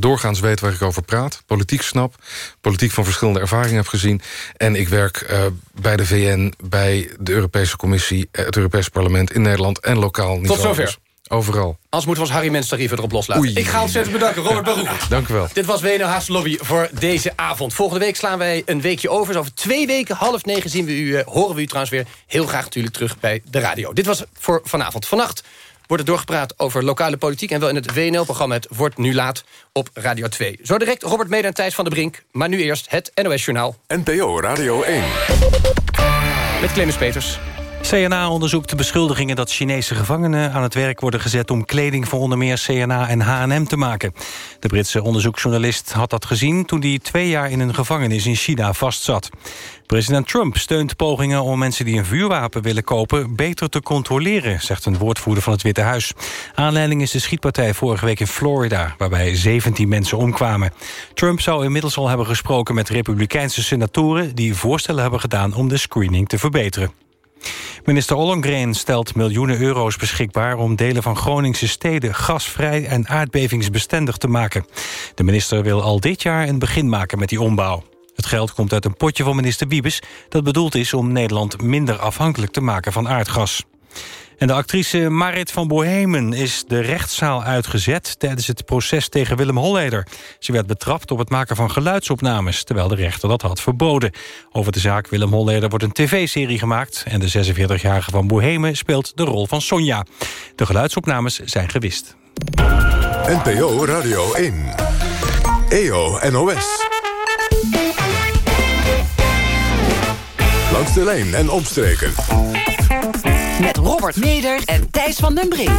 doorgaans weet waar ik over praat. Politiek snap. Politiek van verschillende ervaringen heb gezien en ik werk uh, bij de VN, bij de Europese Commissie... het Europese parlement in Nederland en lokaal niveau. Tot zover. Overal. Anders moeten we ons Harry Mens tarieven erop loslaten. Oei. Ik ga ontzettend bedanken, Robert Baruch. Dank u wel. Dit was WNL Haagse Lobby voor deze avond. Volgende week slaan wij een weekje over. Dus over twee weken, half negen, zien we u, eh, horen we u trouwens weer... heel graag natuurlijk terug bij de radio. Dit was voor vanavond. Vannacht wordt er doorgepraat over lokale politiek... en wel in het WNL-programma Het Wordt Nu Laat op Radio 2. Zo direct Robert Meder en Thijs van der Brink. Maar nu eerst het NOS-journaal. NPO Radio 1. Met Clemens Peters. CNA onderzoekt de beschuldigingen dat Chinese gevangenen aan het werk worden gezet om kleding voor onder meer CNA en H&M te maken. De Britse onderzoeksjournalist had dat gezien toen hij twee jaar in een gevangenis in China vastzat. President Trump steunt pogingen om mensen die een vuurwapen willen kopen beter te controleren, zegt een woordvoerder van het Witte Huis. Aanleiding is de schietpartij vorige week in Florida, waarbij 17 mensen omkwamen. Trump zou inmiddels al hebben gesproken met republikeinse senatoren die voorstellen hebben gedaan om de screening te verbeteren. Minister Ollongren stelt miljoenen euro's beschikbaar... om delen van Groningse steden gasvrij en aardbevingsbestendig te maken. De minister wil al dit jaar een begin maken met die ombouw. Het geld komt uit een potje van minister Wiebes... dat bedoeld is om Nederland minder afhankelijk te maken van aardgas. En de actrice Marit van Bohemen is de rechtszaal uitgezet... tijdens het proces tegen Willem Holleder. Ze werd betrapt op het maken van geluidsopnames... terwijl de rechter dat had verboden. Over de zaak Willem Holleder wordt een tv-serie gemaakt... en de 46-jarige van Bohemen speelt de rol van Sonja. De geluidsopnames zijn gewist. NPO Radio 1. EO NOS. Langs de lijn en omstreken. Met Robert Meder en Thijs van den Brink.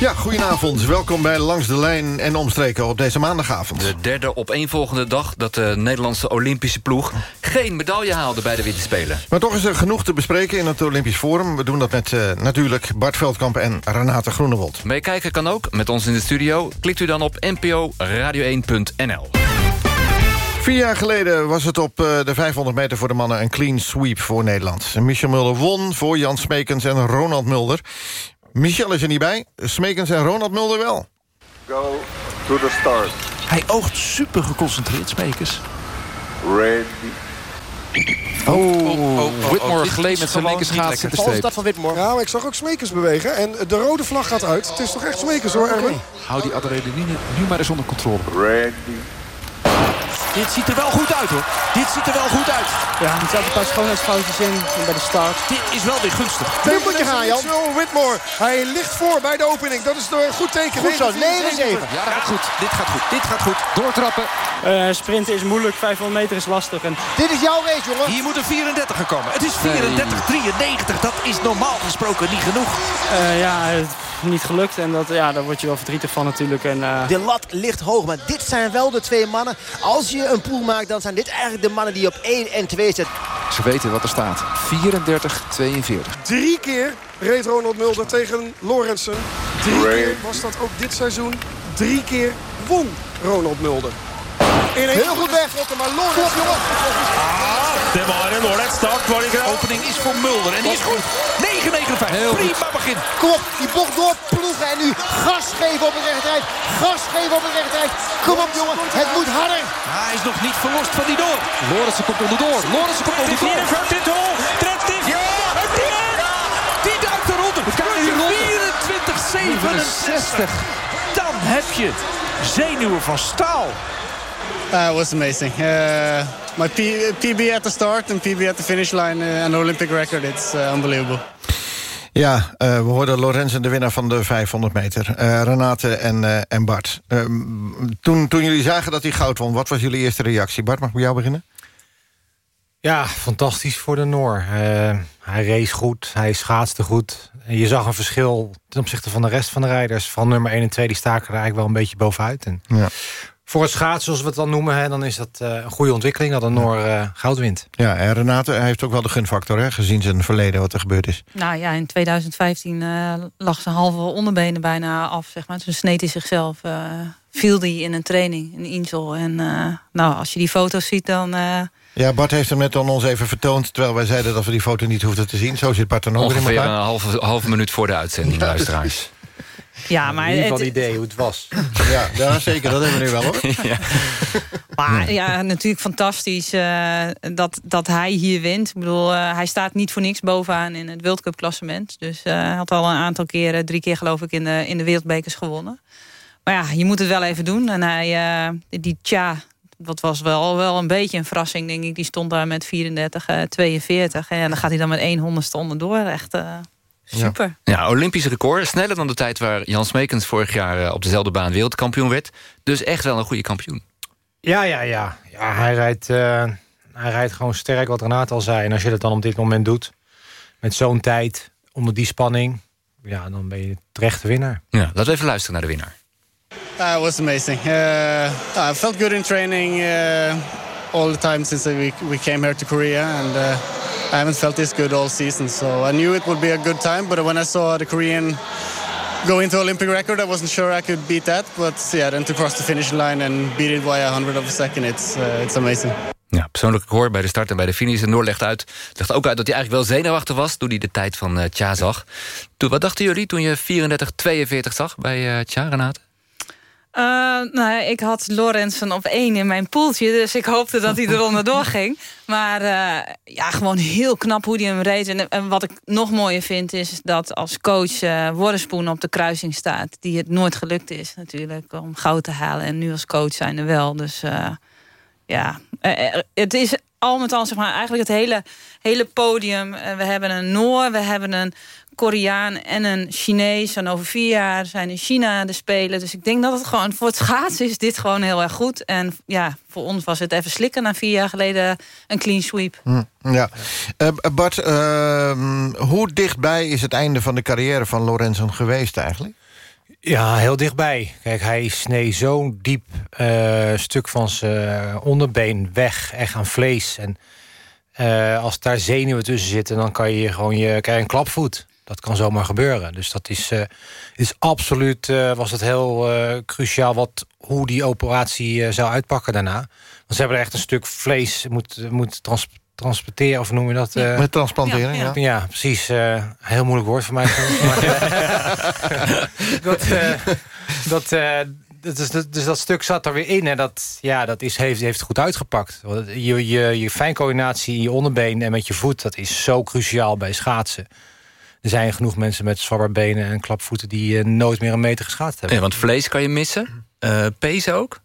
Ja, goedenavond. Welkom bij Langs de Lijn en Omstreken op deze maandagavond. De derde opeenvolgende dag dat de Nederlandse Olympische ploeg... geen medaille haalde bij de Winterspelen. Maar toch is er genoeg te bespreken in het Olympisch Forum. We doen dat met uh, natuurlijk Bart Veldkamp en Renate Groenewold. Meekijken kan ook met ons in de studio. Klikt u dan op nporadio1.nl. Vier jaar geleden was het op uh, de 500 meter voor de mannen... een clean sweep voor Nederland. Michel Mulder won voor Jan Smekens en Ronald Mulder. Michel is er niet bij, Smekens en Ronald Mulder wel. Go to the start. Hij oogt super geconcentreerd, Smekens. Ready. Oh, oh, oh, oh Whitmore gleed met zijn linkerschaats Vals dat van Whitmore. Ja, maar ik zag ook Smekers bewegen. En de rode vlag gaat uit. Het is toch echt Smekers hoor, Erwin? Okay. Hou die adrenaline nu maar eens onder controle. Ready. Dit ziet er wel goed uit hoor. Dit ziet er wel goed uit. Ja, er zaten een paar schoonheidsfoutjes in bij de start. Dit is wel weer gunstig. Nu moet je gaan, Jan. Whitmore. Hij ligt voor bij de opening. Dat is een goed teken. Goed zo, 9-7. Ja, dat gaat goed. Dit gaat goed. Dit gaat goed. Doortrappen. Uh, sprinten is moeilijk. 500 meter is lastig. En... Dit is jouw race, jongen. Hier moet een 34 komen. Het is 34-93. Dat is normaal gesproken niet genoeg. Uh, ja, niet gelukt. En dat, ja, daar word je wel verdrietig van natuurlijk. En, uh... De lat ligt hoog. Maar dit zijn wel de twee mannen. Als je een pool maakt, dan zijn dit eigenlijk de mannen die op 1 en 2 zitten. Ze weten wat er staat. 34-42. Drie keer reed Ronald Mulder tegen Lorentzen. Drie keer was dat ook dit seizoen. Drie keer won Ronald Mulder. In Heel goed weg. Maar Lorentzen... Ah, det var en ålreit start, ikke? Opening is voor Mulder en die is goed. 9,95. Prima begin. Kom op, die bocht doorploegen en nu gas geven op het rechterheid. Gas geven op het rechterheid. Kom op jongen, het moet harder. Hij is nog niet verlost van die door. Lorentzen komt onderdoor. Lorentzen komt onderdoor. 44, 30. Ja, het Die duikt eronder. 24, 67. Dan heb je zenuwen van staal. Uh, it was amazing. Uh, my P PB at the start and PB at the finish line, uh, an Olympic record. It's uh, unbelievable. Ja, uh, we hoorden Lorenzen, de winnaar van de 500 meter. Uh, Renate en, uh, en Bart. toen, toen jullie zagen dat hij goud won, wat was jullie eerste reactie? Bart, mag ik bij jou beginnen? Ja, fantastisch voor de Noor. hij race goed, hij schaatste goed. Je zag een verschil ten opzichte van de rest van de rijders. Van nummer 1 en 2, die staken er eigenlijk wel een beetje bovenuit. En ja voor het schaatsen, zoals we het dan noemen... Hè, dan is dat uh, een goede ontwikkeling dat een Noor uh, goud wint. Ja, en Renate hij heeft ook wel de gunfactor, hè, gezien zijn verleden wat er gebeurd is. Nou ja, in 2015 uh, lag zijn halve onderbenen bijna af. Zeg maar. Toen sneed hij zichzelf, viel hij in een training, in Insel. En nou, als je die foto's ziet, dan... Ja, Bart heeft hem net aan ons even vertoond... terwijl wij zeiden dat we die foto niet hoefden te zien. Zo zit Bart er nog Ongeveer een halve, halve minuut voor de uitzending, luisteraars. Ja, maar in ieder geval het- idee hoe het was. Ja, ja, zeker. Dat hebben we nu wel, hoor. Maar ja, natuurlijk fantastisch eh, dat, dat hij hier wint. Ik bedoel, eh, hij staat niet voor niks bovenaan in het World Cup klassement. Dus eh, hij had al een aantal keren, drie keer geloof ik, in de, in de wereldbekers gewonnen. Maar ja, je moet het wel even doen. En hij, eh, die Tja, dat was wel, wel een beetje een verrassing, denk ik. Die stond daar met 34, eh, 42. En dan gaat hij dan met één honderdste onderdoor. Echt eh, super. Ja, Olympisch record. Sneller dan de tijd waar Jan Smekens vorig jaar eh, op dezelfde baan wereldkampioen werd. Dus echt wel een goede kampioen. Ja, ja, ja. ja hij, rijdt, eh, hij rijdt gewoon sterk, wat Renate al zei. En als je dat dan op dit moment doet, met zo'n tijd, onder die spanning... ja, dan ben je terecht de winnaar. Ja, laten we even luisteren naar de winnaar. Uh, it was amazing. Uh, I felt good in training uh, all the time since we, we came here to Korea, and uh, I haven't felt this good all season. So I knew it would be a good time, but when I saw the Korean go into Olympic record, I wasn't sure I could beat that. But yeah, then to cross the finish line and beat it by a hundred of a second, it's uh, it's amazing. Ja, persoonlijk record bij de start en bij de finish. En Noor legt, uit, legt ook uit dat hij eigenlijk wel zenuwachtig was... toen hij de tijd van eh Tja zag. Toen, wat dachten jullie toen je 34-42 zag bij eh Tja, Renate? Eh, nou, ik had Lorenzen op één in mijn poeltje. Dus ik hoopte dat hij er onderdoor ging. Maar eh, ja, gewoon heel knap hoe hij hem reed. En, en wat ik nog mooier vind is dat als coach uh, Worrespoen op de kruising staat. Die het nooit gelukt is natuurlijk om goud te halen. En nu als coach zijn er wel. Dus uh, ja, het is al met al zeg maar, eigenlijk het hele, hele podium. we hebben een Noor, we hebben een Koreaan en een Chinees. En over vier jaar zijn in China de Spelen. Dus ik denk dat het gewoon voor het schaatsen is dit gewoon heel erg goed. En ja, voor ons was het even slikken na vier jaar geleden een clean sweep. Hm, ja. Uh, Bart, uh, hoe dichtbij is het einde van de carrière van Lorenzen geweest eigenlijk? Ja, heel dichtbij. Kijk, hij snee zo'n diep uh, stuk van zijn onderbeen weg, echt aan vlees. En uh, als daar zenuwen tussen zitten, dan kan je gewoon je krijg een klapvoet. Dat kan zomaar gebeuren. Dus dat is, uh, is absoluut, uh, was het heel uh, cruciaal wat, hoe die operatie zou uitpakken daarna. Want ze hebben er echt een stuk vlees moet, moet trans transporteren, of noem je dat? Ja, met transplanteren, ja. Ja, ja precies. heel moeilijk woord voor mij. dat, dat, dat is, dus dat stuk zat er weer in. En dat, ja, dat is, heeft, heeft goed uitgepakt. Je, je, je fijncoördinatie in je onderbeen en met je voet... dat is zo cruciaal bij schaatsen. Er zijn genoeg mensen met zwabberbenen en klapvoeten... die uh, nooit meer een meter geschaatst hebben. Ja, want vlees kan je missen. Uh, pezen ook?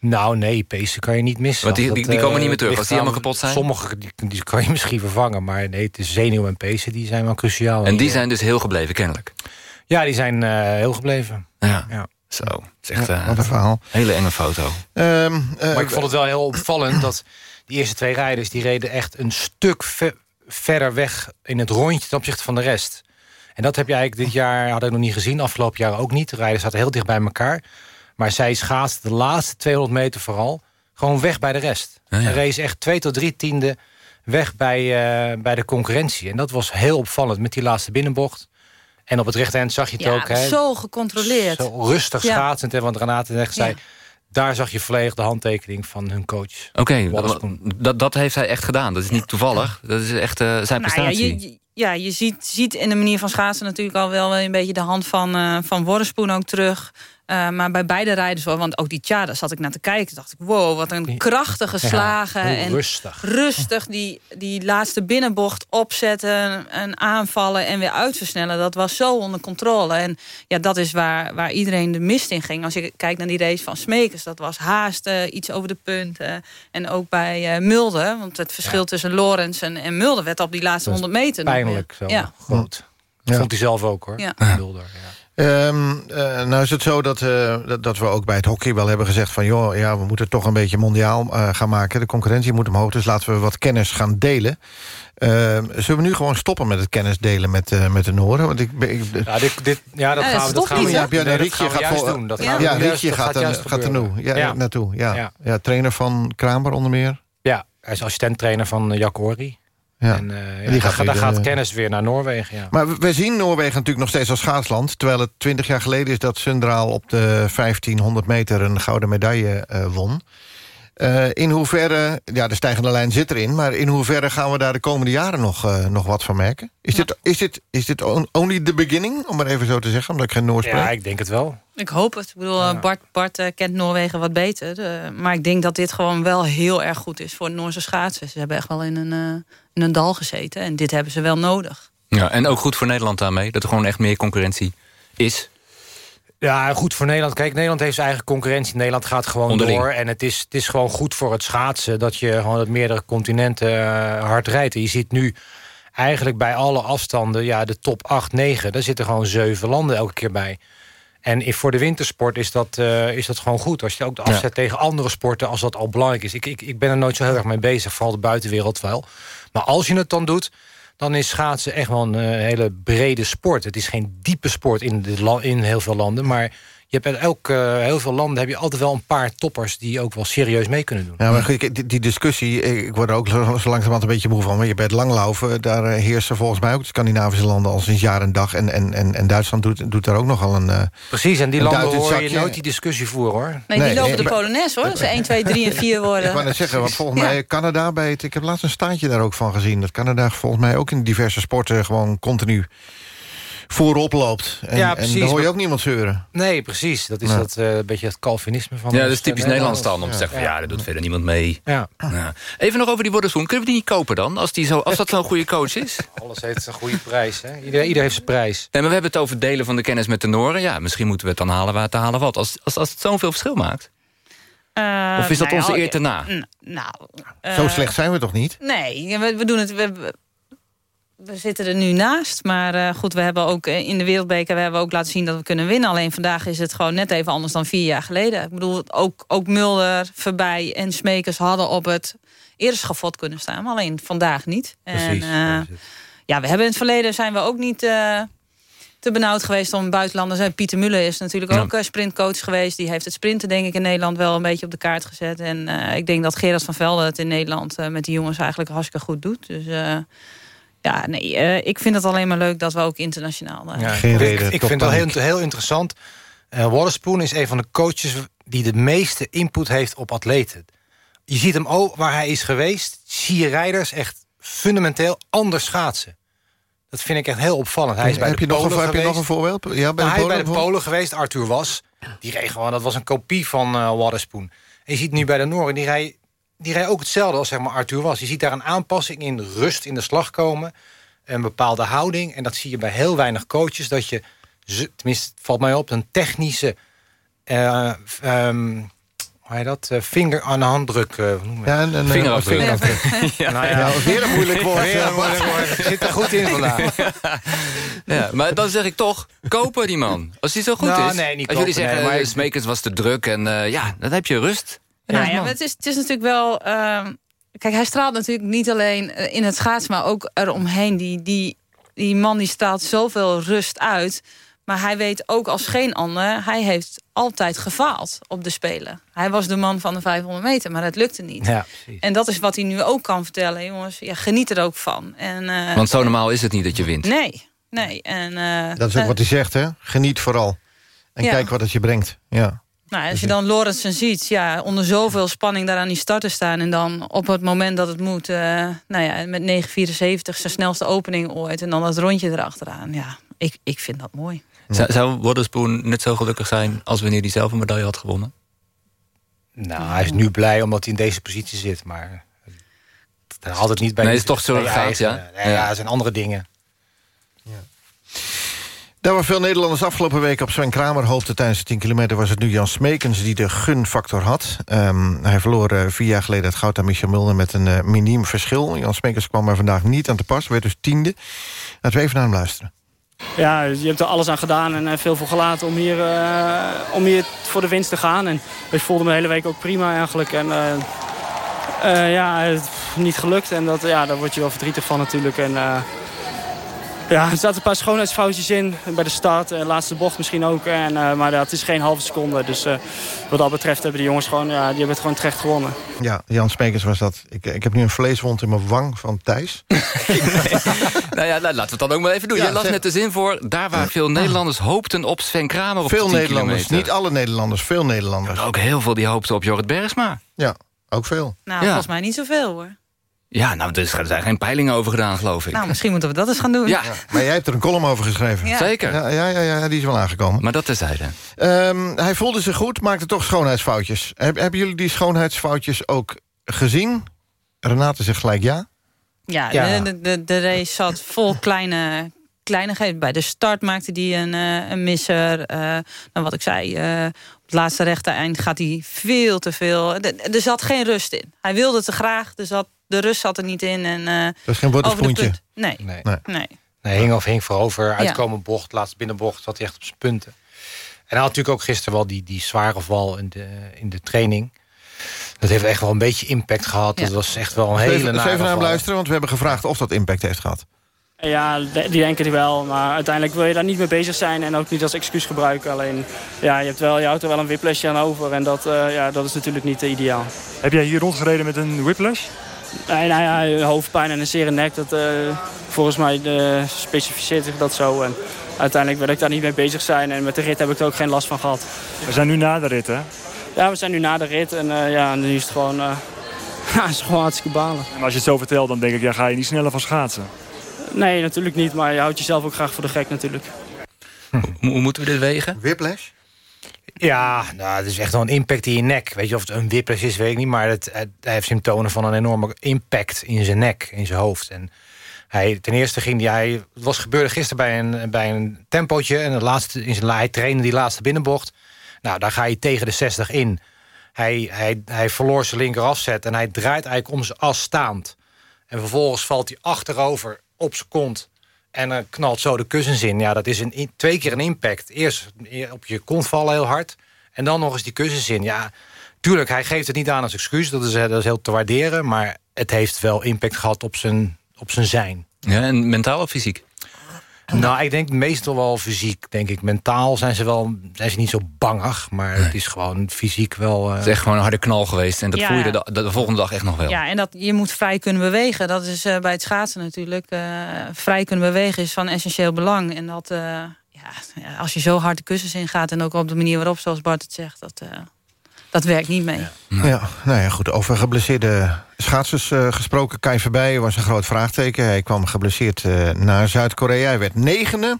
Nou, nee, pezen kan je niet missen. Want die, die, die komen niet meer terug als die allemaal kapot zijn? Sommige die, die kan je misschien vervangen. Maar nee, het is zenuw en pezen die zijn wel cruciaal. En die zijn dus heel gebleven, kennelijk? Ja, die zijn uh, heel gebleven. Ja. ja. Zo, het is echt ja, wat een verhaal. hele enge foto. Um, maar ik vond het wel heel opvallend dat die eerste twee rijders... die reden echt een stuk ver, verder weg in het rondje ten opzichte van de rest. En dat heb je eigenlijk dit jaar, had ik nog niet gezien. Afgelopen jaar ook niet. De rijders zaten heel dicht bij elkaar. Maar zij schaatsten de laatste 200 meter vooral... gewoon weg bij de rest. Ja, ja. En race echt twee tot drie tiende weg bij, uh, bij de concurrentie. En dat was heel opvallend met die laatste binnenbocht. En op het rechterhand zag je het ja, ook. Hè, zo gecontroleerd. Zo rustig schaatsend. En want Renate net zei... Daar zag je volledig de handtekening van hun coach. Oké, okay, dat, dat heeft hij echt gedaan. Dat is niet toevallig. Dat is echt uh, zijn nou, prestatie. Ja, je, ja, je ziet, ziet in de manier van schaatsen natuurlijk al wel een beetje de hand van, uh, van Worrespoen ook terug. Uh, maar bij beide rijders, want ook die Tjada zat ik naar te kijken. dacht ik, wow, wat een krachtige slagen. Ja, en rustig. Rustig die, die laatste binnenbocht opzetten en aanvallen en weer uitversnellen. Dat was zo onder controle. En ja, dat is waar, waar iedereen de mist in ging. Als je kijkt naar die race van Smekers, dat was haasten, iets over de punten. En ook bij uh, Mulder, want het verschil ja. tussen Lorenz en, en Mulder werd op die laatste 100 meter. Pijnlijk zo, ja. groot. Dat Ja. vond hij zelf ook hoor, Ja. Mulder. Ja. Ehm, eh, nou is het zo dat, eh, dat, dat we ook bij het hockey wel hebben gezegd... van joh, ja, we moeten toch een beetje mondiaal eh, gaan maken. De concurrentie moet omhoog, dus laten we wat kennis gaan delen. Ehm, zullen we nu gewoon stoppen met het kennis delen met, eh, met de Noorden? Want ik, ik, Ja, dit, dit, ja, dat Ja, gaan we, dat gaan niet, we? Ja, Björn nee, dat Rietje gaat doen. Dat Ja. gaan we ja, juist- Rietje dat gaat, er- juist gaat er nu, ja, Ja. naartoe. Ja. Ja. Ja. trainer van Kramer onder meer. Ja, hij is assistent-trainer van uh, Jack. Ja. En uh, ja, Die daar, gaat daar gaat de- kennis weer naar Noorwegen. Ja. Maar we, zien Noorwegen natuurlijk nog steeds als schaatsland... terwijl het 20 jaar geleden is dat Sundraal op de 1500 meter... een gouden medaille eh, won. Uh, in hoeverre, ja, de stijgende lijn zit erin... maar in hoeverre gaan we daar de komende jaren nog, uh, nog wat van merken? Is, dit, is, dit, is dit only the beginning, om maar even zo te zeggen... omdat ik geen Noors spreek? Ja, ik denk het wel. Ik hoop het. Ik bedoel, ja. Bart, Bart uh, kent Noorwegen wat beter. maar ik denk dat dit gewoon wel heel erg goed is voor de Noorse schaatsen. Ze hebben echt wel in een, in een dal gezeten. En dit hebben ze wel nodig. Ja, en ook goed voor Nederland daarmee. Dat er gewoon echt meer concurrentie is. Ja, goed voor Nederland. Kijk, Nederland heeft zijn eigen concurrentie. Nederland gaat gewoon Onderling. door. En het is, het is gewoon goed voor het schaatsen... dat je gewoon op meerdere continenten uh, hard rijdt. En je ziet nu eigenlijk bij alle afstanden... ja, de top 8, 9, daar zitten gewoon zeven landen elke keer bij. En voor de wintersport is dat, uh, is dat gewoon goed. Als je ook de afzet ja. tegen andere sporten... als dat al belangrijk is. Ik, ik, ik ben er nooit zo heel erg mee bezig. Vooral de buitenwereld wel. Maar als je het dan doet dan is schaatsen echt wel een uh, hele brede sport. Het is geen diepe sport in, de in heel veel landen, maar je hebt in elk, uh, heel veel landen heb je altijd wel een paar toppers die ook wel serieus mee kunnen doen. Ja, maar die, die discussie, ik word er ook zo langzamerhand een beetje moe van. Maar je bent langlaufen, daar uh, heersen volgens mij ook de Scandinavische landen al sinds jaar en dag. En, en, en, en Duitsland doet, doet daar ook nogal een. Uh, Precies, en die landen hoor je nooit die discussie voeren hoor. Nee, die nee, lopen nee, de Polonaise hoor. Dat ze 1, 2, 3 en 4 worden. Ik wou net zeggen, want volgens mij Canada bij het. Ik heb laatst een staartje daar ook van gezien. Dat Canada volgens mij ook in diverse sporten gewoon continu voorop loopt. En, ja, precies, en dan hoor je ook niemand zeuren. Nee, precies. Dat is ja. dat uh, beetje het Calvinisme van... Ja, dat is typisch Nederlands dan. Om te zeggen, ja, daar doet verder niemand mee. Ja. ja. Even nog over die Wodderschoen. Kunnen we die niet kopen dan? Als, die zo, als dat zo'n goede coach is? Alles heeft een goede prijs. Hè? Ieder, ieder heeft zijn prijs. Nee, maar we hebben het over delen van de kennis met de Noren. Ja, misschien moeten we het dan halen waar te halen valt. Als, als, als het zoveel verschil maakt. Uh, of is dat nou, onze eer te na? Nou, uh, zo slecht zijn we toch niet? Nee, we, we doen het... We, we zitten er nu naast. Maar uh, goed, we hebben ook in de Wereldbeker we hebben ook laten zien dat we kunnen winnen. Alleen vandaag is het gewoon net even anders dan vier jaar geleden. Ik bedoel, ook, ook Mulder, Verbij en Smekers hadden op het eerste schafot kunnen staan. Maar alleen vandaag niet. Precies, en, uh, ja, we hebben in het verleden zijn we ook niet uh, te benauwd geweest om buitenlanders. En Pieter Muller is natuurlijk ja. ook sprintcoach geweest. Die heeft het sprinten denk ik in Nederland wel een beetje op de kaart gezet. En ik denk dat Gerard van Velde het in Nederland met die jongens eigenlijk hartstikke goed doet. Dus... Ja, nee, uh, ik vind het alleen maar leuk dat we ook internationaal... Uh, ja, geen reden. Ik, ik vind het wel heel, heel interessant. Uh, Waterspoon is een van de coaches die de meeste input heeft op atleten. Je ziet hem ook waar hij is geweest. Zie je rijders echt fundamenteel anders schaatsen. Dat vind ik echt heel opvallend. Hij is bij heb, de je nog een, geweest. heb je nog een voorbeeld? Ja, bij nou, de hij is bij de Polen geweest, Arthur Was. Die reed gewoon, dat was een kopie van uh, Waterspoon. En je ziet nu bij de Noren, die rijdt die rijdt ook hetzelfde als zeg maar, Arthur was. Je ziet daar een aanpassing in rust in de slag komen. Een bepaalde houding. En dat zie je bij heel weinig coaches. Dat je, tenminste het valt mij op, een technische... Uh, um, hoe heet dat? Uh, vinger aan de handdruk. Uh, ja, een, een vingerafdruk. vingerafdruk. ja. Nou ja, ja, weer een moeilijk woord. Weer een moeilijk woord. Zit er goed in vandaag. ja, maar dan zeg ik toch, kopen die man. Als hij zo goed nou, is. Nee, niet Als kopen, jullie zeggen, nee, maar... Smekers was te druk. En uh, ja, dan heb je rust. Nou ja, maar het is, het is natuurlijk wel... Uh, kijk, hij straalt natuurlijk niet alleen in het schaats... maar ook eromheen. Die, die, die man die straalt zoveel rust uit... Maar hij weet ook als geen ander, hij heeft altijd gefaald op de Spelen. Hij was de man van de 500 meter, maar het lukte niet. Ja, en dat is wat hij nu ook kan vertellen. Jongens, ja, geniet er ook van. En, uh, Want zo normaal is het niet dat je wint. Nee, nee. En, uh, dat is ook uh, wat hij zegt, hè? Geniet vooral. En ja. kijk wat het je brengt. Ja. Nou, als je dan Lorentzen ziet, ja, onder zoveel spanning daar aan die starten staan... en dan op het moment dat het moet, uh, nou ja, met 9,74 zijn snelste opening ooit... en dan dat rondje erachteraan, ja, ik, ik vind dat mooi. Zou, zou net zo gelukkig zijn als wanneer hij zelf een medaille had gewonnen? Nou, hij is nu blij omdat hij in deze positie zit, maar... Dat had het niet bij... Nee, het is toch zo gaaf, ja? Ja, ja, er zijn andere dingen. Daar waar veel Nederlanders afgelopen week op Sven Kramer hoopten tijdens de 10 kilometer... was het nu Jan Smekens die de gunfactor had. Um, hij verloor uh, vier jaar geleden het goud aan Michel Mulder met een uh, miniem verschil. Jan Smekens kwam er vandaag niet aan te pas, werd dus tiende. Laten we even naar hem luisteren. Ja, je hebt er alles aan gedaan en veel voor gelaten om hier, om hier voor de winst te gaan. En ik voelde me de hele week ook prima eigenlijk. En ja, niet gelukt en dat, ja, daar word je wel verdrietig van natuurlijk. En, ja, er zaten een paar schoonheidsfoutjes in bij de start. De laatste bocht misschien ook. En, uh, maar dat is geen halve seconde. Dus uh, wat dat betreft hebben de jongens gewoon, ja, die hebben het gewoon terecht gewonnen. Ja, Jan Smekers was dat. Ik, ik heb nu een vleeswond in mijn wang van Thijs. nee. nou ja, laten we het dan ook maar even doen. Ja, Je las zeg... net de zin voor. Daar waar veel Nederlanders hoopten op Sven Kramer op Veel de Nederlanders, kilometer. niet alle Nederlanders. Veel Nederlanders. Ook heel veel die hoopten op Jorrit Bergsma. Ja. Ook veel. Nou, Ja. volgens mij niet zoveel hoor. Ja, nou, er zijn geen peilingen over gedaan, geloof ik. Nou, misschien moeten we dat eens gaan doen. Ja. Maar jij hebt er een column over geschreven. Ja. Zeker. Ja, ja, ja, ja, die is wel aangekomen. Maar dat terzijde. Ehm, hij voelde zich goed, maakte toch schoonheidsfoutjes. Heb- hebben jullie die schoonheidsfoutjes ook gezien? Renate zegt gelijk ja. Ja, Ja. De, de, de race zat vol kleine kleinigheden. Bij de start maakte hij een, eh, een misser. Eh, nou, wat ik zei, eh, op het laatste rechte eind gaat hij veel te veel. De- Er zat geen rust in. Hij wilde te graag, er zat, de rust zat er niet in. En, eh, Dat is geen punt. Nee. Nee. nee. nee. Nee, hing of hing voorover. Ja. Uitkomen bocht, laatste binnenbocht, zat hij echt op zijn punten. En hij had natuurlijk ook gisteren wel die, die zware val in de, in de training. Dat heeft echt wel een beetje impact gehad. Dat was echt wel een hele Even, nare even naar hem luisteren, want we hebben gevraagd of dat impact heeft gehad. Ja, die denken het wel. Maar uiteindelijk wil je daar niet mee bezig zijn en ook niet als excuus gebruiken. Alleen, ja, je, hebt wel, je houdt er wel een whiplashje aan over. En dat, eh, ja, dat is natuurlijk niet ideaal. Heb jij hier rondgereden met een whiplash? Nee, nou ja, hoofdpijn en een zere nek, dat, eh, volgens mij eh, specificeert zich dat zo. En uiteindelijk wil ik daar niet mee bezig zijn. En met de rit heb ik er ook geen last van gehad. We zijn nu na de rit, hè? Ja, we zijn nu na de rit en eh, ja, nu is het gewoon, eh, ja, het is gewoon hartstikke balen. En als je het zo vertelt, dan denk ik, ja, ga je niet sneller van schaatsen. Nee, natuurlijk niet, maar je houdt jezelf ook graag voor de gek natuurlijk. Hoe moeten we dit wegen? Whiplash? Ja, nou, het is echt wel een impact in je nek. Weet je of het een whiplash is, weet ik niet. Maar het, hij heeft symptomen van een enorme impact in zijn nek, in zijn hoofd. En hij, ten eerste ging hij... Het was gebeurde gisteren bij een, bij een tempootje. En het laatste, in zijn, hij trainde die laatste binnenbocht. Nou, daar ga je tegen de 60 in. Hij, hij, hij verloor zijn linker afzet en hij draait eigenlijk om zijn as staand. En vervolgens valt hij achterover op zijn kont. En dan knalt zo de kussens in. Ja, dat is een, twee keer een impact. Eerst op je kont vallen heel hard. En dan nog eens die kussens in. Ja, tuurlijk, hij geeft het niet aan als excuus. Dat is, eh, dat is heel te waarderen. Maar het heeft wel impact gehad op zijn, op zijn zijn. Ja, en mentaal of fysiek? Nou, ik denk meestal wel fysiek, denk ik. Mentaal zijn ze wel zijn ze niet zo bangig. Maar het is gewoon fysiek wel... eh, Het is echt gewoon een harde knal geweest. En dat Ja. voel je de, de, de volgende dag echt nog wel. Ja, en dat je moet vrij kunnen bewegen. Dat is eh, bij het schaatsen natuurlijk. eh, vrij kunnen bewegen is van essentieel belang. En dat, eh, ja, als je zo hard de kussens ingaat... en ook op de manier waarop, zoals Bart het zegt... dat, eh, dat werkt niet mee. Ja, nou ja, goed. Over geblesseerde schaatsers eh, gesproken. Kai Verbeij was een groot vraagteken. Hij kwam geblesseerd eh, naar Zuid-Korea. Hij werd negende.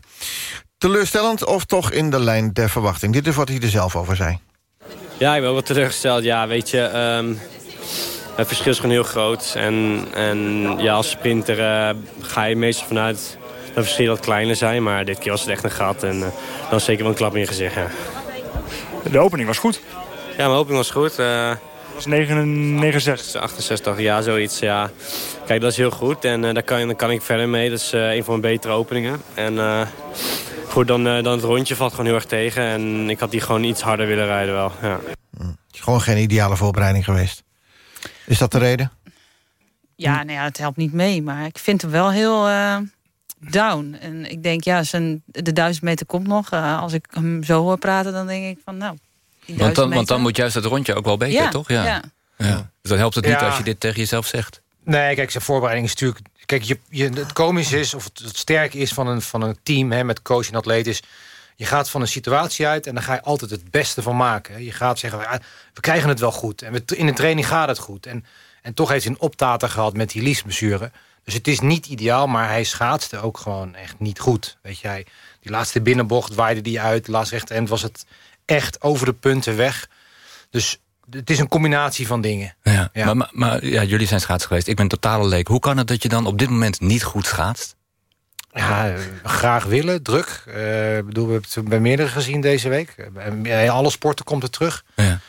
Teleurstellend of toch in de lijn der verwachting? Dit is wat hij er zelf over zei. Ja, ik ben ook wel teleurgesteld. Ja, weet je, ehm, het verschil is gewoon heel groot. En, en ja, als sprinter eh, ga je meestal vanuit dat het verschil wat kleiner zijn. Maar dit keer was het echt een gat. En eh, dan zeker wel een klap in je gezicht, ja. De opening was goed. Ja, mijn opening was goed. eh was 69. 68, ja, zoiets, ja. Kijk, dat is heel goed. En eh, daar, kan, daar kan ik verder mee. Dat is eh, een van mijn betere openingen. En eh, goed, dan, eh, dan het rondje valt gewoon heel erg tegen. En ik had die gewoon iets harder willen rijden wel, ja. Het is gewoon geen ideale voorbereiding geweest. Is dat de reden? Ja, nou ja, het helpt niet mee. Maar ik vind hem wel heel eh, down. En ik denk, ja, zijn, de duizend meter komt nog. Eh, als ik hem zo hoor praten, dan denk ik van, nou... Want dan, want dan moet juist het rondje ook wel beter, Ja, toch? Ja. ja. Ja. Dus dan helpt het niet Ja. als je dit tegen jezelf zegt. Nee, kijk, zijn voorbereiding is natuurlijk... Kijk, je, je, het komische is, of het, het sterke is van een, van een team hè, met coach en atleet is... je gaat van een situatie uit en dan ga je altijd het beste van maken. Je gaat zeggen, "Ah, we krijgen het wel goed. En we, in de training gaat het goed. En, en toch heeft hij een optater gehad met die liesblessure. Dus het is niet ideaal, maar hij schaatste ook gewoon echt niet goed. Weet je, hij, die laatste binnenbocht waaide die uit. De laatste rechterend was het echt over de punten weg. Dus het is een combinatie van dingen. Ja. Ja. Maar, maar, maar ja, jullie zijn schaats geweest. Ik ben totale leek. Hoe kan het dat je dan op dit moment niet goed schaatst? Ja, graag willen, druk. Eh, Ik bedoel, we hebben het bij meerdere gezien deze week. Bij alle sporten komt het terug. Ja.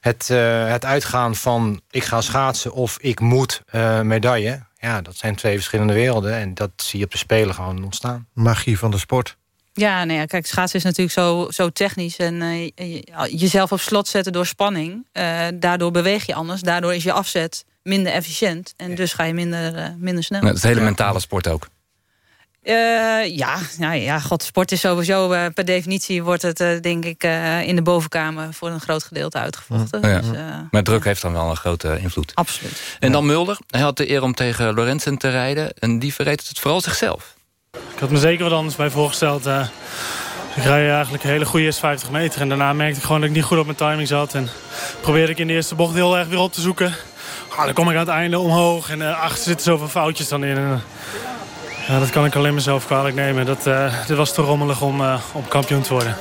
Het, eh, het uitgaan van ik ga schaatsen of ik moet eh, medaille. Ja, dat zijn twee verschillende werelden. En dat zie je op de Spelen gewoon ontstaan. Magie van de sport. Ja, nou ja, kijk, schaatsen is natuurlijk zo, zo technisch. En eh, je- jezelf op slot zetten door spanning. eh, daardoor beweeg je anders. Daardoor is je afzet minder efficiënt. En dus ga je minder, eh, minder snel. Nou, is hele mentale sport ook. Ja, ja, ja, god, sport is sowieso per definitie wordt het denk ik in de bovenkamer voor een groot gedeelte uitgevochten. Ja. Dus, Maar druk heeft dan wel een grote invloed. Absoluut. En dan Mulder. Hij had de eer om tegen Lorenzen te rijden. En die verreed het vooral zichzelf. Ik had me zeker wat anders bij voorgesteld. eh. Ik rij eigenlijk een hele goede eerste 50 meter. En daarna merkte ik gewoon dat ik niet goed op mijn timing zat. En probeerde ik in de eerste bocht heel erg weer op te zoeken. Ah, dan kom ik aan het einde omhoog. En uh, achter zitten zoveel foutjes dan in. En, ja, dat kan ik alleen mezelf kwalijk nemen. Dat, uh, dit was te rommelig om, uh, om kampioen te worden.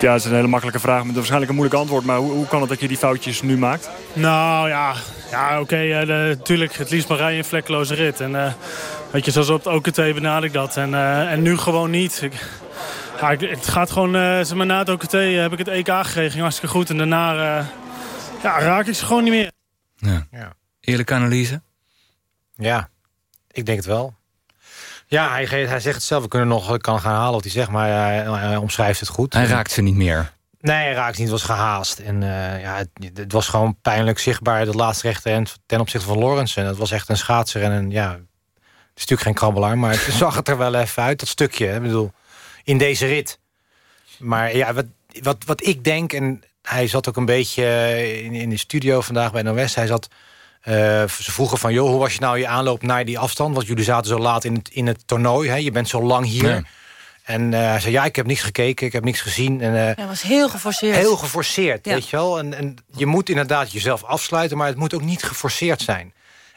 Ja, dat is een hele makkelijke vraag met waarschijnlijk een moeilijk antwoord. Maar hoe, hoe kan het dat je die foutjes nu maakt? Nou ja, ja oké. Okay, natuurlijk het liefst maar rijden een vlekkeloze rit. En weet je, zoals op het OKT benaderde ik dat. En, en nu gewoon niet. Ik, ja, het gaat gewoon, uh, zeg maar, na het OKT heb ik het EK gekregen. Ging hartstikke goed. En daarna uh, ja, raak ik ze gewoon niet meer. Ja. ja. Eerlijke analyse? Ja, ik denk het wel. Ja, hij, hij zegt het zelf. We kunnen nog kan gaan halen wat hij zegt. Maar hij, hij omschrijft het goed. Hij raakt ze niet meer. Nee, hij raakt niet. Het was gehaast. En uh, ja, het, het, was gewoon pijnlijk zichtbaar. Dat laatste rechte end ten opzichte van Lorenzen. Het was echt een schaatser. En een, ja, het is natuurlijk geen krabbelaar. Maar het zag het er wel even uit. Dat stukje. Ik bedoel in deze rit. Maar ja, wat, wat, wat ik denk, en hij zat ook een beetje in, in de studio vandaag bij NOS. Hij zat, uh, ze vroegen van, joh, hoe was je nou je aanloop naar die afstand? Want jullie zaten zo laat in het, in het toernooi, hè? je bent zo lang hier. Ja. En uh, hij zei, ja, ik heb niks gekeken, ik heb niks gezien. En, uh, ja, was heel geforceerd. Heel geforceerd, ja. weet je wel. En, en je moet inderdaad jezelf afsluiten, maar het moet ook niet geforceerd zijn.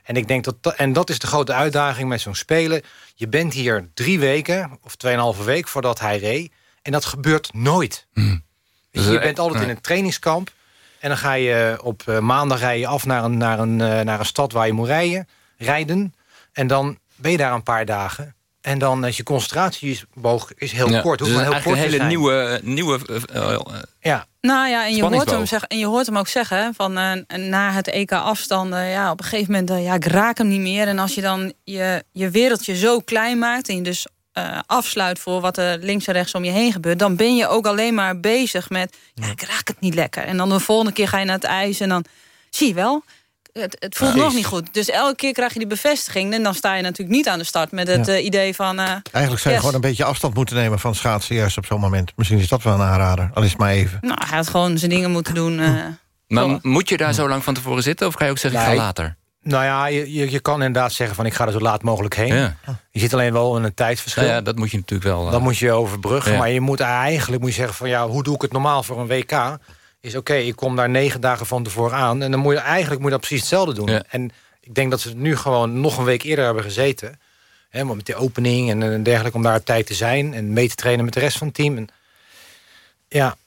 En ik denk dat, en dat is de grote uitdaging met zo'n spelen. Je bent hier drie weken of tweeënhalve week voordat hij reed. En dat gebeurt nooit. Mm. Dus je bent altijd in een trainingskamp. En dan ga je op uh, maandag rij je af naar een, naar, een, uh, naar een stad waar je moet rijden, rijden. En dan ben je daar een paar dagen. En dan is je concentratieboog is heel ja, kort. Dus heel kort een hele zijn. nieuwe... nieuwe uh, ja. Nou ja, en je, hoort hem zeg, en je hoort hem ook zeggen... van uh, na het EK afstanden, ja, op een gegeven moment... Uh, ja, ik raak hem niet meer. En als je dan je, je wereldje zo klein maakt... en je dus uh, afsluit voor wat er links en rechts om je heen gebeurt... dan ben je ook alleen maar bezig met... ja, ik raak het niet lekker. En dan de volgende keer ga je naar het ijs en dan... zie je wel, het, het voelt Ja. nog niet goed. Dus elke keer krijg je die bevestiging. En dan sta je natuurlijk niet aan de start met het Ja. eh, idee van... eh, Eigenlijk zou je yes. gewoon een beetje afstand moeten nemen van schaatsen... juist op zo'n moment. Misschien is dat wel een aanrader. Al is het maar even. Nou, hij had gewoon zijn dingen moeten doen. eh. Maar moet je daar zo lang van tevoren zitten? Of ga je ook zeggen, ik ga later? Nou ja, je, je, kan inderdaad zeggen van ik ga er zo laat mogelijk heen. Ja. Je zit alleen wel in een tijdsverschil. Nou ja, dat moet je natuurlijk wel... eh, Dat moet je overbruggen. Ja. Maar je moet eigenlijk moet je zeggen van ja, hoe doe ik het normaal voor een WK? Is oké, ik kom daar negen dagen van tevoren aan. En dan moet je eigenlijk moet je dat precies hetzelfde doen. Ja. En ik denk dat ze nu gewoon nog een week eerder hebben gezeten. Hè, met de opening en, en dergelijke om daar op tijd te zijn. En mee te trainen met de rest van het team. En, ja,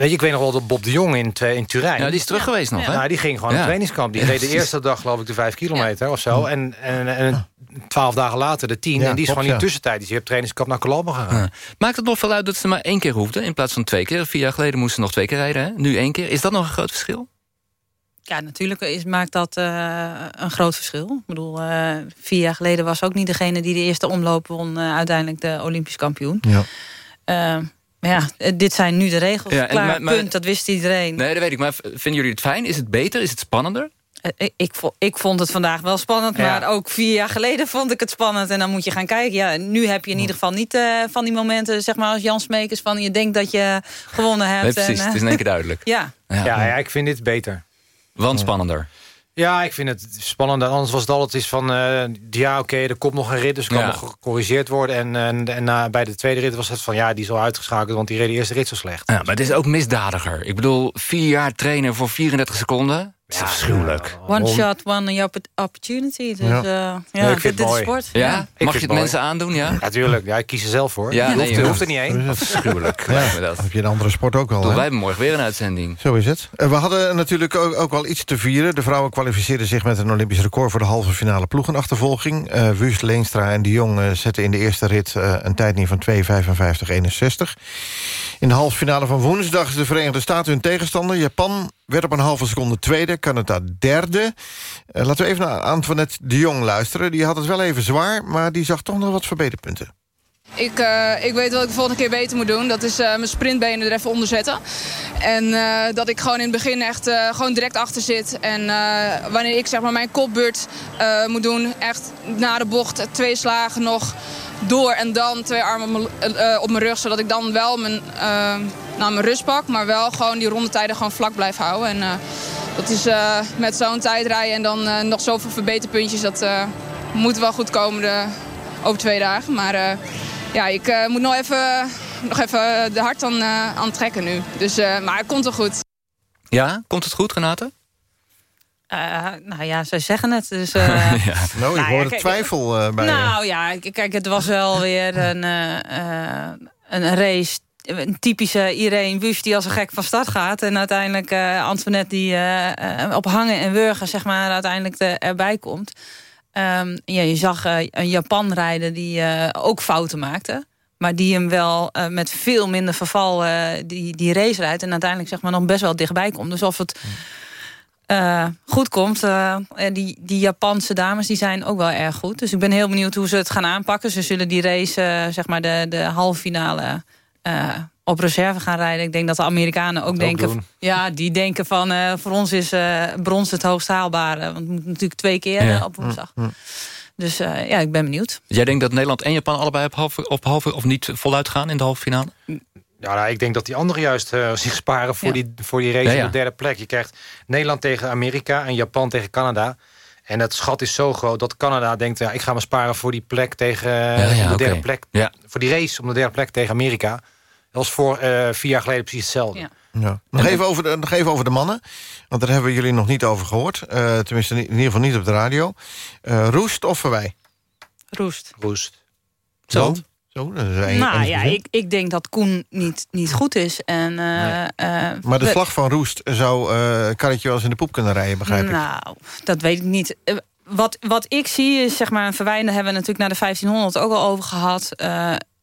weet je, ik weet nog wel dat Bob de Jong in, Twe- in Turijn. Ja, die is terug geweest nog, hè? Nou, die ging gewoon Ja. een trainingskamp. Die Ja, reed de eerste dag geloof ik de vijf kilometer of zo. En, en, en twaalf dagen later de tien. Ja, en die is gewoon in ja. tussentijd. Dus je hebt trainingskamp naar Colombo gegaan. Ja. Maakt het nog veel uit dat ze maar één keer hoefden... in plaats van twee keer? Vier jaar geleden moesten ze nog twee keer rijden, hè? Nu één keer. Is dat nog een groot verschil? Ja, natuurlijk is, maakt dat eh, een groot verschil. Ik bedoel, eh, vier jaar geleden was ook niet degene die de eerste omloop won... eh, uiteindelijk de Olympisch kampioen. Ja. Eh, maar ja, eh, dit zijn nu de regels. Ja, Klaar, maar- maar- punt, dat wist iedereen. Nee, dat weet ik. Maar vinden jullie het fijn? Is het beter? Is het spannender? Eh, ik, ik, ik vond het vandaag wel spannend, Ja. maar ook vier jaar geleden vond ik het spannend. En dan moet je gaan kijken. Ja, nu heb je in ieder geval niet eh, van die momenten, zeg maar als Jan Smekers, van je denkt dat je gewonnen hebt. Nee, precies. en, eh, Het is in één keer duidelijk. ja. Ja, ja, ik vind dit beter. Want spannender. Ja, ik vind het spannender. Anders was het altijd iets van... eh, ja, oké, er komt nog een rit, dus kan Ja. nog gecorrigeerd worden. En, en, en bij de tweede rit was het van... ja, die is al uitgeschakeld, want die reed de eerste rit zo slecht. Ja, maar het is ook misdadiger. Ik bedoel, vier jaar trainen voor 34 seconden. Dat is afschuwelijk. One shot, one opp- opportunity. Dus Ja. ja, Ja, ik vind dit, het is sport. Ja? Ik Mag je het het mooi. mensen aandoen, ja? Natuurlijk, ja, ik kies er zelf voor. Ja, je, nee, hoeft, er joh. hoeft er niet één. Afschuwelijk, Ja. dat. Heb je in andere sport ook al. Hè? wij hebben morgen weer een uitzending. Zo is het. Eh, We hadden natuurlijk ook, ook wel iets te vieren. De vrouwen kwalificeerden zich met een Olympisch record... voor de halve finale ploegenachtervolging. Eh Wust, Leenstra en de Jong eh, zetten in de eerste rit... eh, een tijd neer van 2.55-61. In de halve finale van woensdag is de Verenigde Staten hun tegenstander. Japan werd op een halve seconde tweede, Canada derde. Eh, laten we even naar Antoinette de Jong luisteren. Die had het wel even zwaar, maar die zag toch nog wat verbeterpunten. Ik, eh, ik weet wat ik de volgende keer beter moet doen. Dat is eh, mijn sprintbenen er even onder zetten. En dat ik gewoon in het begin echt gewoon direct achter zit. En wanneer ik zeg maar mijn kopbeurt moet doen, echt na de bocht twee slagen nog door. En dan twee armen op mijn, eh, op mijn rug, zodat ik dan wel mijn, eh, nou, mijn rust pak. Maar wel gewoon die rondetijden gewoon vlak blijf houden. En eh, dat is eh, met zo'n tijd rijden en dan eh, nog zoveel verbeterpuntjes. Dat eh, moet wel goed komen de, over twee dagen. Maar eh, ja, ik eh, moet nog even nog even de hart aan, aan trekken nu. Dus, maar het komt wel goed. Ja, komt het goed, Renate? Nou ja, zij zeggen het. Dus, ja. Nou, ik nou, hoorde twijfel uh, bij Nou ja, kijk, het was wel weer een, een race een typische Irene Wust die als een gek van start gaat. En uiteindelijk uh, Antoinette die uh, op hangen en wurgen zeg maar, uiteindelijk de, erbij komt. Um, ja, je zag uh, een Japan rijden die ook fouten maakte. Maar die hem wel met veel minder verval die, die race rijdt. En uiteindelijk zeg maar, nog best wel dichtbij komt. Dus of het... goed komt. die, die Japanse dames die zijn ook wel erg goed. Dus ik ben heel benieuwd hoe ze het gaan aanpakken. Ze zullen die race, zeg maar de, de halve finale uh, op reserve gaan rijden. Ik denk dat de Amerikanen ook denken... ja, die denken van uh, voor ons is uh, brons het hoogst haalbare. Want het moet natuurlijk twee keer ja. op woensdag. Mm, mm. Dus ja, ik ben benieuwd. Jij denkt dat Nederland en Japan allebei op halve, op halve of niet voluit gaan in de halve finale? Ja, nou, ik denk dat die anderen juist uh, zich sparen voor, die, voor die race ja, op de derde plek. Je krijgt Nederland tegen Amerika en Japan tegen Canada. En het schat is zo groot dat Canada denkt... Ja, ik ga me sparen voor die plek tegen de derde plek. Voor die race om de derde plek tegen Amerika. Dat was voor uh, vier jaar geleden precies hetzelfde. Ja. Nog, even over de, nog even over de mannen. Want daar hebben jullie nog niet over gehoord. Uh, tenminste, in ieder geval niet op de radio. Uh, roest of Verwij? Roest. Roest. Zo? Zo, dat is een, nou ja, ik, ik denk dat Koen niet, niet goed is. En, uh, nee. uh, maar de vlag van Roest zou uh, karretje wel eens in de poep kunnen rijden, begrijp ik. Nou, dat weet ik niet. wat, wat ik zie is, zeg maar, Verwijnen hebben we natuurlijk naar de 1500 ook al over gehad.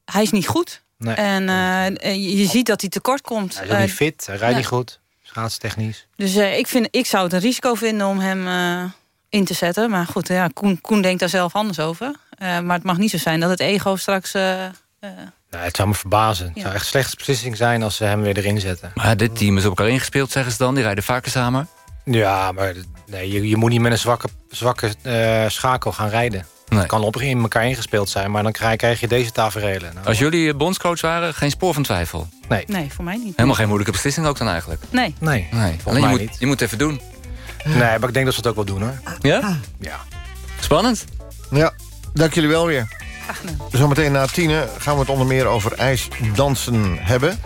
hij is niet goed. Nee. En je ziet dat hij tekort komt. Hij is niet fit, hij rijdt niet goed. Schaatstechnisch. Dus ik, vind, ik zou het een risico vinden om hem in te zetten. Maar goed, ja, Koen, Koen denkt daar zelf anders over. Uh, maar het mag niet zo zijn dat het ego straks... Nou, het zou me verbazen. Ja. Het zou echt een slechte beslissing zijn als ze hem weer erin zetten. Maar dit team is op elkaar ingespeeld, zeggen ze dan. Die rijden vaker samen. Ja, maar nee, je, je moet niet met een zwakke, zwakke schakel gaan rijden. Nee. Het kan op in elkaar ingespeeld zijn, maar dan krijg, krijg je deze tafereelen. Nou, Als jullie bondscoach waren, geen spoor van twijfel? Nee. Nee, voor mij niet. Helemaal geen moeilijke beslissing ook dan eigenlijk? Nee. Nee, nee Alleen je, moet, je moet even doen. Nee, maar ik denk dat ze het ook wel doen hoor. Ja? Ja. Spannend. Ja, dank jullie wel weer. Zometeen na tienen gaan we het onder meer over ijsdansen hebben.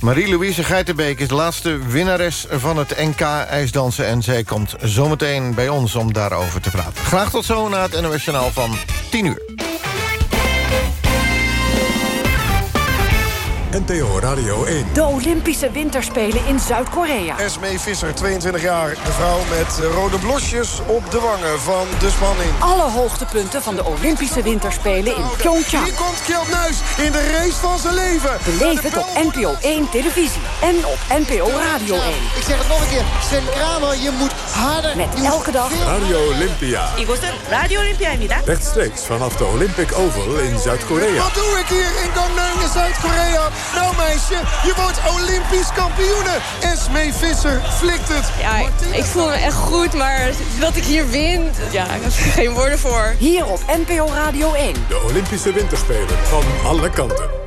Marie-Louise Geitenbeek is de laatste winnares van het NK ijsdansen... en zij komt zometeen bij ons om daarover te praten. Graag tot zo na het NOS Journaal van 10 uur. NPO Radio 1. De Olympische Winterspelen in Zuid-Korea. Esme Visser, 22 jaar. De vrouw met eh, rode blosjes op de wangen van de spanning. Alle hoogtepunten van de Olympische Winterspelen in Pyeongchang. Hier komt Kjeld Nuis in de race van zijn leven. Beleef het op NPO 1 televisie en op NPO Radio 1. Ik zeg het nog een keer. Sven Kramer, je moet harder. Met elke dag Radio Olympia. Igosen Radio Olympia. Rechtstreeks vanaf de Olympic Oval in Zuid-Korea. Wat doe ik hier in Gangneung in Zuid-Korea? Nou meisje, je wordt Olympisch kampioene. Esmee Visser flikt het. Ja, ik voel me echt goed, maar dat ik hier win, ja, daar heb geen woorden voor. Hier op NPO Radio 1. De Olympische Winterspelen van alle kanten.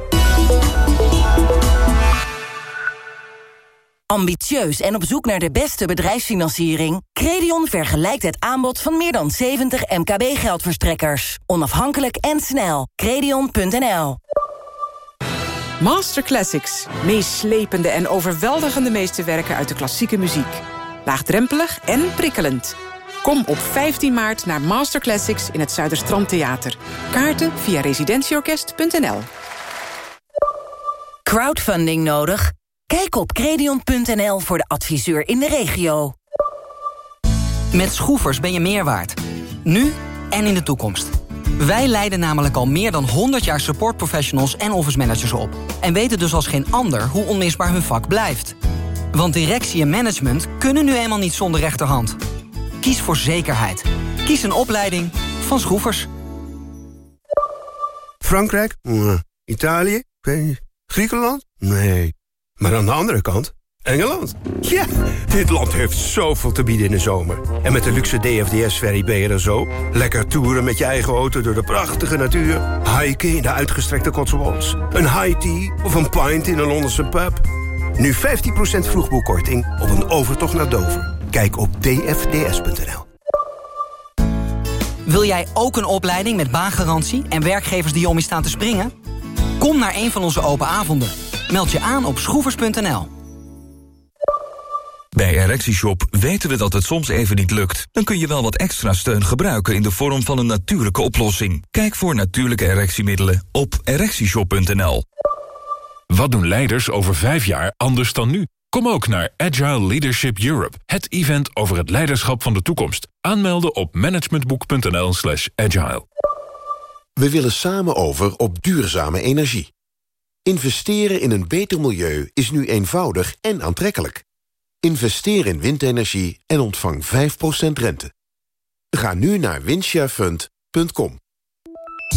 Ambitieus en op zoek naar de beste bedrijfsfinanciering? Credion vergelijkt het aanbod van meer dan 70 MKB-geldverstrekkers. Onafhankelijk en snel. Credion.nl Master Classics. Meeslepende en overweldigende meesterwerken uit de klassieke muziek. Laagdrempelig en prikkelend. Kom op 15 maart naar Master Classics in het Zuiderstrand Theater. Kaarten via residentieorkest.nl Crowdfunding nodig? Kijk op credion.nl voor de adviseur in de regio. Met Schroefers ben je meer waard. Nu en in de toekomst. Wij leiden namelijk al meer dan 100 jaar supportprofessionals en office managers op. En weten dus als geen ander hoe onmisbaar hun vak blijft. Want directie en management kunnen nu eenmaal niet zonder rechterhand. Kies voor zekerheid. Kies een opleiding van Schroefers. Frankrijk? Italië? Griekenland? Nee. Maar aan de andere kant... Engeland. Ja, dit land heeft zoveel te bieden in de zomer. En met de luxe DFDS-ferry ben je er zo. Lekker toeren met je eigen auto door de prachtige natuur. Hiken in de uitgestrekte Cotswolds. Een high tea of een pint in een Londense pub. Nu 15% vroegboekkorting op een overtocht naar Dover. Kijk op dfds.nl. Wil jij ook een opleiding met baangarantie en werkgevers die om je staan te springen? Kom naar een van onze open avonden. Meld je aan op schroevers.nl. Bij ErectieShop weten we dat het soms even niet lukt. Dan kun je wel wat extra steun gebruiken in de vorm van een natuurlijke oplossing. Kijk voor natuurlijke erectiemiddelen op ErectieShop.nl. Wat doen leiders over vijf jaar anders dan nu? Kom ook naar Agile Leadership Europe, het event over het leiderschap van de toekomst. Aanmelden op managementboek.nl slash agile. We willen samen over op duurzame energie. Investeren in een beter milieu is nu eenvoudig en aantrekkelijk. Investeer in windenergie en ontvang 5% rente. Ga nu naar windsharefund.com.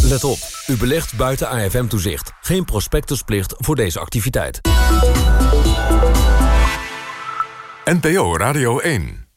Let op, u belegt buiten AFM-toezicht. Geen prospectusplicht voor deze activiteit. NPO Radio 1